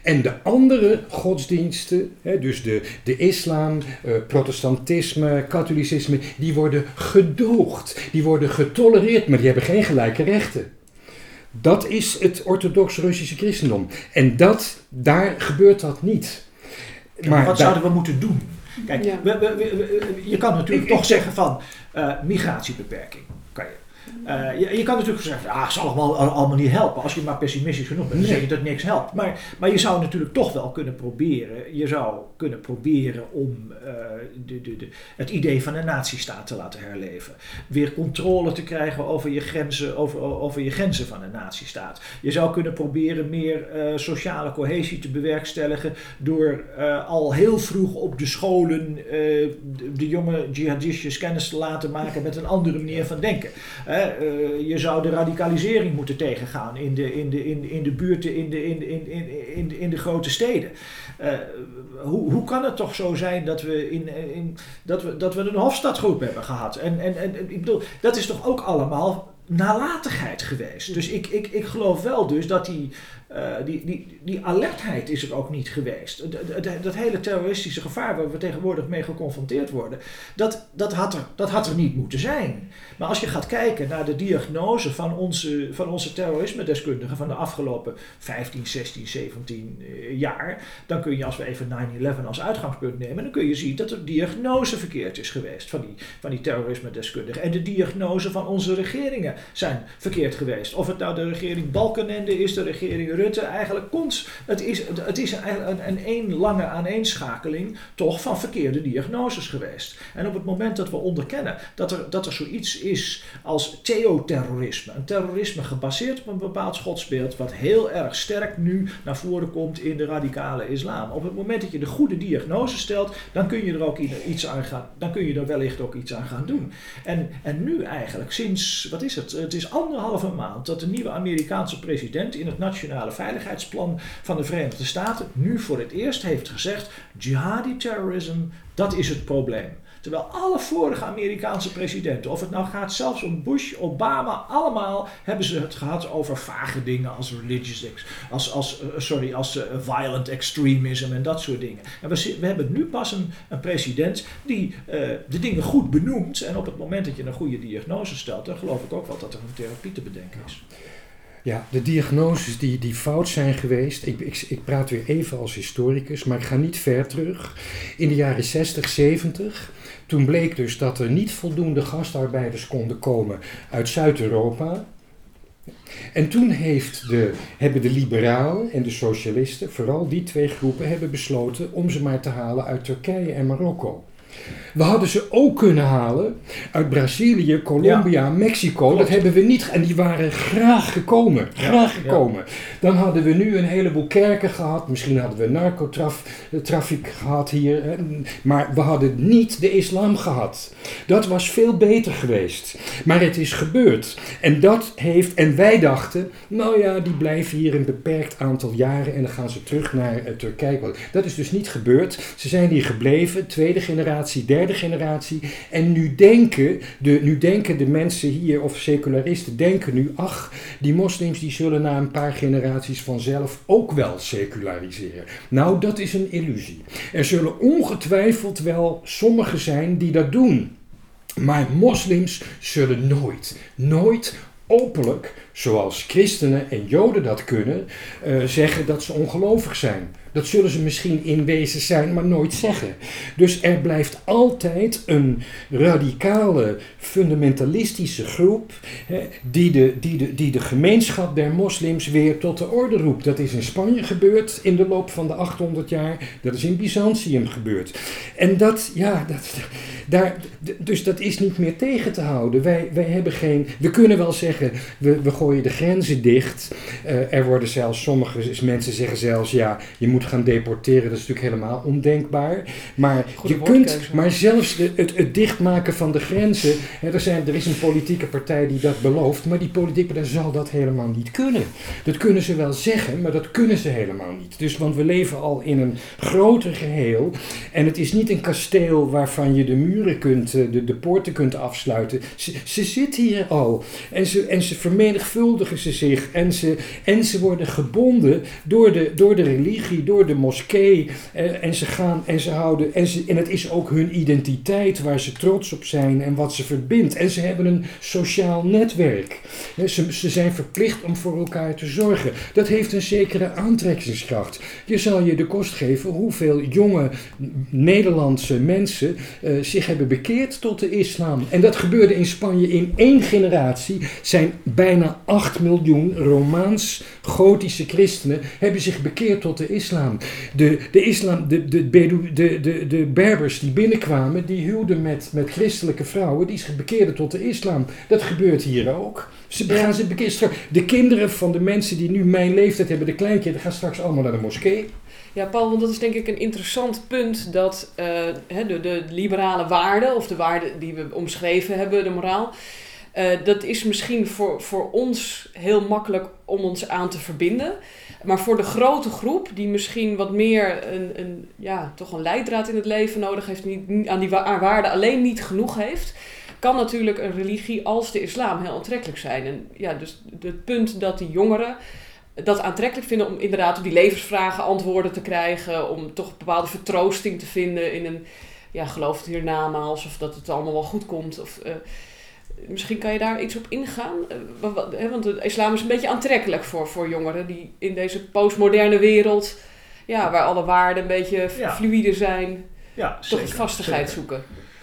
En de andere godsdiensten, dus de, de islam, eh, protestantisme, katholicisme, die worden gedoogd, die worden getolereerd, maar die hebben geen gelijke rechten. Dat is het orthodox-Russische christendom. En dat, daar gebeurt dat niet. Maar wat daar- zouden we moeten doen? Kijk, Ja. we, we- we- we- je kan natuurlijk Ik- toch ik- zeggen van eh, migratiebeperking. Je. Eh, je, kan natuurlijk zeggen, ah, het zal allemaal, allemaal niet helpen. Als je maar pessimistisch genoeg bent, dan zeg je dat niks helpt. Maar, maar je zou natuurlijk toch wel kunnen proberen, je zou kunnen proberen om eh, de, de, de, het idee van een natiestaat te laten herleven. Weer controle te krijgen over je grenzen, over, over je grenzen van een natiestaat. Je zou kunnen proberen meer eh, sociale cohesie te bewerkstelligen door al heel vroeg op de scholen de, de jonge jihadistjes kennis te laten maken met een andere manier van denken. Eh, je zou de radicalisering moeten tegengaan in de, in de, in, in de buurten, in de, in, in, in, in, de- grote steden. Eh, hoe, hoe kan het toch zo zijn dat we, in, in, dat we, dat we een Hofstadgroep hebben gehad? En, en en ik bedoel, dat is toch ook allemaal nalatigheid geweest. Dus ik, ik, ik geloof wel dus dat die, eh, die, die, die alertheid is er ook niet geweest. Dat, dat, hele terroristische gevaar waar we tegenwoordig mee geconfronteerd worden, dat, dat, had er, dat had er niet moeten zijn. Maar als je gaat kijken naar de diagnose van onze, van onze terrorisme-deskundigen van de afgelopen 15, 16, 17 eh, jaar, dan kun je, als we even 9-11 als uitgangspunt nemen, dan kun je zien dat de diagnose verkeerd is geweest van die, van die terrorisme-deskundigen. En de diagnose van onze regeringen zijn verkeerd geweest. Of het nou de regering Balkenende is, de regering Rutte, eigenlijk komt. Het is, het is een, een, een één lange aaneenschakeling toch van verkeerde diagnoses geweest. En op het moment dat we onderkennen dat er, dat er zoiets is als theoterrorisme, een terrorisme gebaseerd op een bepaald godsbeeld, wat heel erg sterk nu naar voren komt in de radicale islam. Op het moment dat je de goede diagnose stelt, dan kun je er ook iets aan gaan, dan kun je er wellicht ook iets aan gaan doen. En, en nu eigenlijk, sinds, wat is het, het is anderhalve maand dat de nieuwe Amerikaanse president in het Nationale Veiligheidsplan van de Verenigde Staten nu voor het eerst heeft gezegd, jihadi terrorism, dat is het probleem. Terwijl alle vorige Amerikaanse presidenten, of het nou gaat zelfs om Bush, Obama, allemaal hebben ze het gehad over vage dingen als religious, als, als, uh, sorry, als uh, violent extremism en dat soort dingen. En we, we hebben nu pas een, een president die uh, de dingen goed benoemt. En op het moment dat je een goede diagnose stelt, dan geloof ik ook wel dat er een therapie te bedenken is. Ja, de diagnoses die, die fout zijn geweest. Ik, ik, ik praat weer even als historicus, maar ik ga niet ver terug. In de jaren 60, 70 toen bleek dus dat er niet voldoende gastarbeiders konden komen uit Zuid-Europa. En toen heeft de, hebben de liberalen en de socialisten, vooral die twee groepen, hebben besloten om ze maar te halen uit Turkije en Marokko. We hadden ze ook kunnen halen uit Brazilië, Colombia, ja. Mexico. Klopt. Dat hebben we niet. En die waren graag gekomen. Graag gekomen. Ja. Dan hadden we nu een heleboel kerken gehad. Misschien hadden we narcotrafic gehad hier. Maar we hadden niet de islam gehad. Dat was veel beter geweest. Maar het is gebeurd. En dat heeft. En wij dachten. Nou ja, die blijven hier een beperkt aantal jaren. En dan gaan ze terug naar uh, Turkije. Dat is dus niet gebeurd. Ze zijn hier gebleven. Tweede generatie, derde generatie. En nu denken, de, nu denken de mensen hier, of secularisten, denken nu, ach, die moslims die zullen na een paar generaties vanzelf ook wel seculariseren. Nou, dat is een illusie. Er zullen ongetwijfeld wel sommigen zijn die dat doen. Maar moslims zullen nooit, nooit openlijk, zoals christenen en joden dat kunnen, uh, zeggen dat ze ongelovig zijn. Dat zullen ze misschien in wezen zijn, maar nooit zeggen. Dus er blijft altijd een radicale, fundamentalistische groep hè, die, de, die, de, die de gemeenschap der moslims weer tot de orde roept. Dat is in Spanje gebeurd in de loop van de 800 jaar. Dat is in Byzantium gebeurd. En dat, ja, dat, daar, dus dat is niet meer tegen te houden. Wij, wij hebben geen. We kunnen wel zeggen, we, we gooien de grenzen dicht. Uh, er worden zelfs sommige mensen zeggen zelfs, ja, je moet gaan deporteren. Dat is natuurlijk helemaal ondenkbaar. Maar je kunt, maar zelfs de, het, het dichtmaken van de grenzen. Hè, er, zijn, er is een politieke partij die dat belooft, maar die politieke partij zal dat helemaal niet kunnen. Dat kunnen ze wel zeggen, maar dat kunnen ze helemaal niet. Dus want we leven al in een groter geheel. En het is niet een kasteel waarvan je de muren kunt, de, de poorten kunt afsluiten. Ze, ze zitten hier al. En ze, en ze vermenigvuldigen ze zich. En ze, en ze worden gebonden door de, door de religie, door de moskee. En, en ze gaan en ze houden. En, ze, en het is ook hun identiteit waar ze trots op zijn en wat ze verbindt. En ze hebben een sociaal netwerk. Ze, ze zijn verplicht om voor elkaar te zorgen. Dat heeft een zekere aantrekkingskracht. Je zal je de kost geven hoeveel jonge Nederlandse mensen uh, zich hebben bekeerd tot de islam. En dat gebeurde in Spanje in één generatie. Zijn bijna 8 miljoen Romaans-Gotische christenen hebben zich bekeerd tot de islam. De, de, islam, de, de, de, de, de Berbers die binnenkwamen, die huwden met, met christelijke vrouwen, die zich bekeerden tot de islam. Dat gebeurt hier ook. Ze gaan ze bekeren. De kinderen van de mensen die nu mijn leeftijd hebben, de kleinkinderen, gaan straks allemaal naar de moskee. Ja, Paul, want dat is denk ik een interessant punt dat uh, de, de liberale waarden, of de waarden die we omschreven hebben, de moraal, uh, dat is misschien voor, voor ons heel makkelijk om ons aan te verbinden. Maar voor de grote groep, die misschien wat meer een, een, ja, toch een leidraad in het leven nodig heeft, niet, aan die waarden alleen niet genoeg heeft, kan natuurlijk een religie als de islam heel aantrekkelijk zijn. En ja, dus het punt dat die jongeren dat aantrekkelijk vinden om inderdaad op die levensvragen antwoorden te krijgen, om toch bepaalde vertroosting te vinden in een, ja, geloof het hiernamaals, of dat het allemaal wel goed komt. Of, uh, misschien kan je daar iets op ingaan, uh, want de islam is een beetje aantrekkelijk voor, voor jongeren die in deze postmoderne wereld, ja, waar alle waarden een beetje ja. fluïde zijn, ja, toch zeker, vastigheid zeker. zoeken.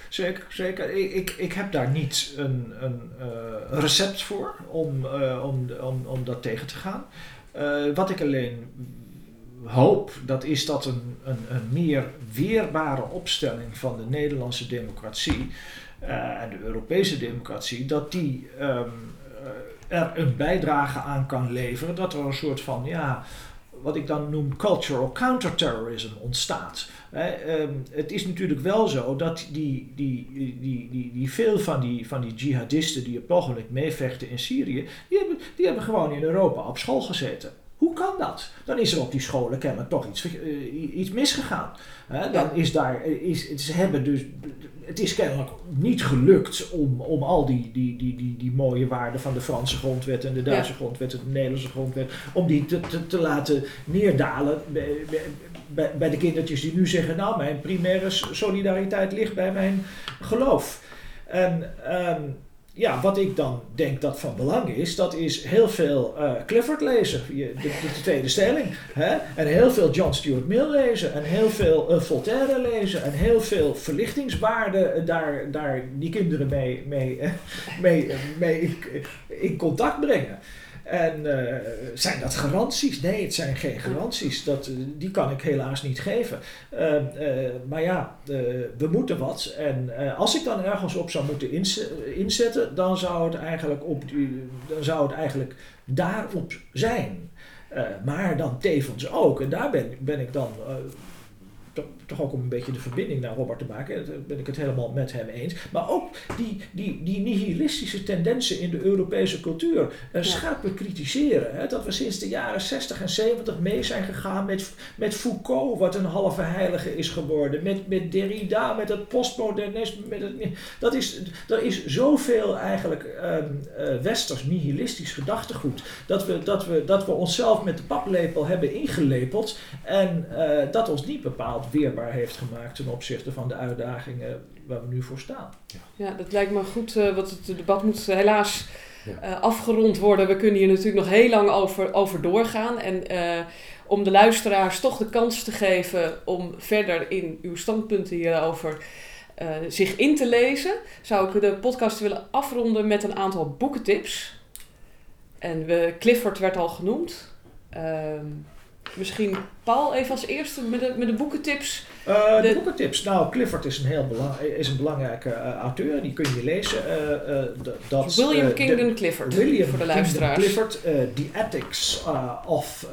zeker, zeker. Ik, ik, ik heb daar niet een, een eh, recept voor om, eh, om, om, om dat tegen te gaan. Eh, wat ik alleen hoop, dat is dat een, een, een meer weerbare opstelling van de Nederlandse democratie eh, en de Europese democratie, dat die ehm, eh, er een bijdrage aan kan leveren. Dat er een soort van, ja, wat ik dan noem cultural counterterrorism ontstaat. Ehm, het is natuurlijk wel zo dat die, die, die, die, die veel van die, van die jihadisten die op het ogenblik meevechten in Syrië, die hebben, die hebben gewoon in Europa op school gezeten. Hoe kan dat? Dan is er op die scholen kennelijk toch iets, eh, iets misgegaan. Hè, dan is daar, is, ze hebben dus, het is kennelijk niet gelukt om, om al die, die, die, die, die mooie waarden van de Franse grondwet en de Duitse Ja. grondwet en de Nederlandse grondwet, om die te, te, te laten neerdalen bij, bij, bij, bij de kindertjes die nu zeggen, nou mijn primaire solidariteit ligt bij mijn geloof. En ehm, ja, wat ik dan denk dat van belang is, dat is heel veel eh, Clifford lezen, de, de, de tweede stelling. Hè? En heel veel John Stuart Mill lezen, en heel veel eh, Voltaire lezen, en heel veel verlichtingswaarden eh, daar, daar die kinderen mee, mee, mee, mee in contact brengen. En eh, zijn dat garanties? Nee, het zijn geen garanties. Dat, eh, die kan ik helaas niet geven. Eh, eh, maar ja, we moeten wat. En als ik dan ergens op zou moeten inze- inzetten, dan zou het eigenlijk, op dan zou het eigenlijk daarop zijn. Maar dan tevens ook, en daar ben, ben ik dan toch, toch ook om een beetje de verbinding naar Robert te maken, eh, ben ik het helemaal met hem eens. Maar ook die, die, die nihilistische tendensen in de Europese cultuur eh, scherp bekritiseren. Hè? Dat we sinds de jaren 60 en 70 mee zijn gegaan met, met Foucault, wat een halve heilige is geworden, met, met Derrida, met het postmodernisme. Met het, dat is, er is zoveel eigenlijk eh, westers nihilistisch gedachtegoed dat we, dat, we, dat we onszelf met de paplepel hebben ingelepeld en eh, dat ons niet bepaald weerbaar heeft gemaakt ten opzichte van de uitdagingen waar we nu voor staan. Ja, dat lijkt me goed, eh, want het debat moet helaas Ja. eh, afgerond worden. We kunnen hier natuurlijk nog heel lang over, over doorgaan. En eh, om de luisteraars toch de kans te geven om verder in uw standpunten hierover eh, zich in te lezen, zou ik de podcast willen afronden met een aantal boekentips. En we, Clifford werd al genoemd. Misschien Paul even als eerste met de, met de boekentips. Eh, de, De- boekentips. Nou, Clifford is een heel belang, is een belangrijke eh, auteur. Die kun je lezen. eh, dat, William de- Kingdon Clifford, William voor de Kingdon luisteraars. Clifford, The Ethics of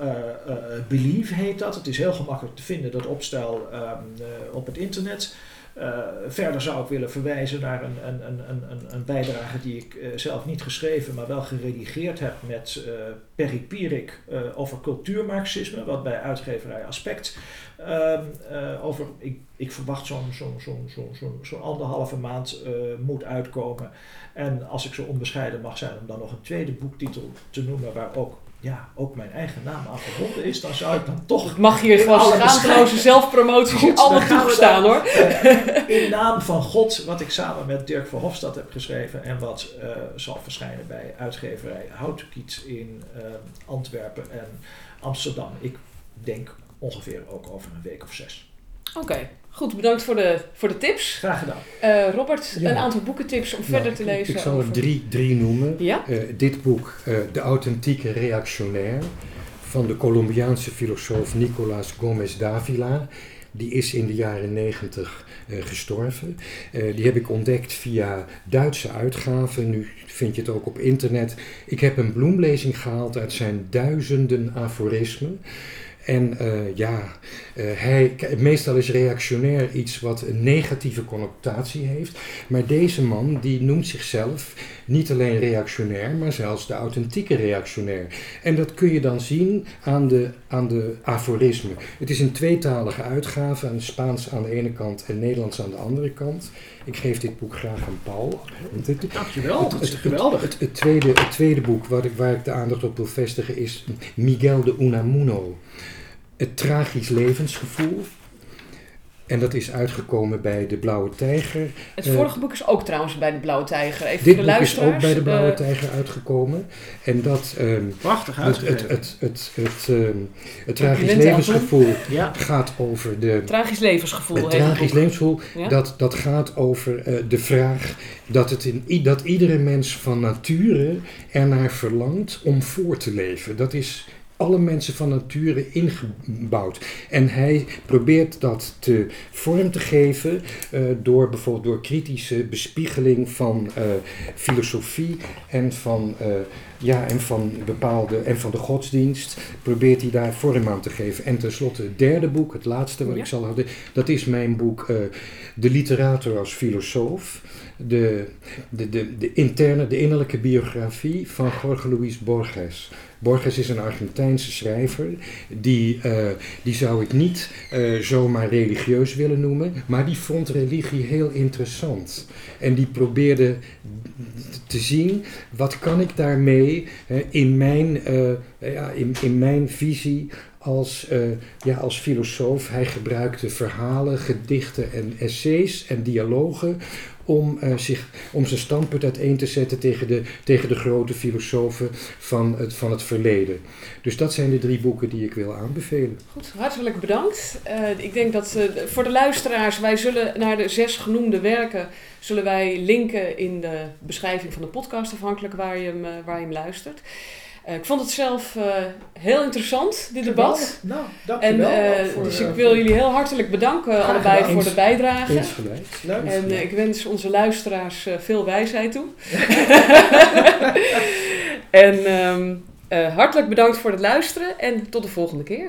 Belief heet dat. Het is heel gemakkelijk te vinden, dat opstel ehm, eh, op het internet. Eh, verder zou ik willen verwijzen naar een, een, een, een, een- bijdrage die ik eh, zelf niet geschreven, maar wel geredigeerd heb met eh Perry Pierik over cultuurmarxisme, wat bij uitgeverij Aspect ehm, eh, over, ik, ik verwacht zo'n anderhalve maand moet uitkomen. En als ik zo onbescheiden mag zijn om dan nog een tweede boektitel te noemen waar ook, ja, ook mijn eigen naam aan verbonden is, dan zou ik dan toch mag hier In gewoon alle schaamteloze dan gaan we toegestaan hoor. in naam van God, wat ik samen met Dirk Verhofstadt heb geschreven en wat eh, zal verschijnen bij uitgeverij Houtenkiet in eh, Antwerpen en Amsterdam. Ik denk ongeveer ook over een week of zes. Oké, goed bedankt voor de, voor de tips. Graag gedaan. Eh, Robert, Ja. een aantal boekentips om Nou, verder te lezen. Ik zal er drie, drie noemen. Ja? Eh, dit boek, eh, De authentieke reactionair, van de Colombiaanse filosoof Nicolás Gómez Dávila. Die is in de jaren negentig gestorven. Die heb ik ontdekt via Duitse uitgaven. Nu vind je het ook op internet. Ik heb een bloemlezing gehaald uit zijn duizenden aforismen. En eh, ja, eh, hij, meestal is reactionair iets wat een negatieve connotatie heeft. Maar deze man die noemt zichzelf niet alleen reactionair, maar zelfs de authentieke reactionair. En dat kun je dan zien aan de, aan de aforismen. Het is een tweetalige uitgave, een Spaans aan de ene kant en Nederlands aan de andere kant. Ik geef dit boek graag aan Paul. Dankjewel, dat is geweldig. het, het, tweede, het tweede boek waar ik, waar ik de aandacht op wil vestigen is Miguel de Unamuno. Het tragisch levensgevoel. En dat is uitgekomen bij De Blauwe Tijger. Het Eh, vorige boek is ook trouwens bij de Blauwe Tijger. Even Dit voor de boek is ook bij De Blauwe eh, Tijger uitgekomen. En dat... ehm, Prachtig het, het, het, het, het, ehm, het tragisch levensgevoel Ja, gaat over de... Tragisch levensgevoel Het tragisch levensgevoel, Ja? dat, dat gaat over eh, de vraag dat, het in, dat iedere mens van nature ernaar verlangt om voor te leven. Dat is alle mensen van nature ingebouwd. En hij probeert dat te vorm te geven eh, door bijvoorbeeld door kritische bespiegeling van eh, filosofie en van, eh, ja, en van bepaalde en van de godsdienst. Probeert hij daar vorm aan te geven. En tenslotte het derde boek, het laatste wat Ja. ik zal hadden, dat is mijn boek De literator als filosoof. De, de, de, de interne, de innerlijke biografie van Jorge Luis Borges. Borges is een Argentijnse schrijver. Die, eh, die zou ik niet eh, zomaar religieus willen noemen. Maar die vond religie heel interessant. En die probeerde te zien, wat kan ik daarmee hè, in, mijn, eh, ja, in, in mijn visie als, ja, als filosoof. Hij gebruikte verhalen, gedichten en essays en dialogen om, eh, zich, om zijn standpunt uiteen te zetten tegen de, tegen de grote filosofen van het, van het verleden. Dus dat zijn de drie boeken die ik wil aanbevelen. Goed, hartelijk bedankt. Eh, ik denk dat eh, voor de luisteraars, wij zullen naar de zes genoemde werken, zullen wij linken in de beschrijving van de podcast, afhankelijk waar je hem, waar je hem luistert. Eh, ik vond het zelf eh, heel interessant, dit debat. Nou, En, dankjewel. eh, voor, dus eh, ik wil jullie heel hartelijk bedanken allebei gedaan. voor de bijdrage. Eens leuk. En eh, ik wens onze luisteraars eh, veel wijsheid toe. en ehm, eh, hartelijk bedankt voor het luisteren en tot de volgende keer.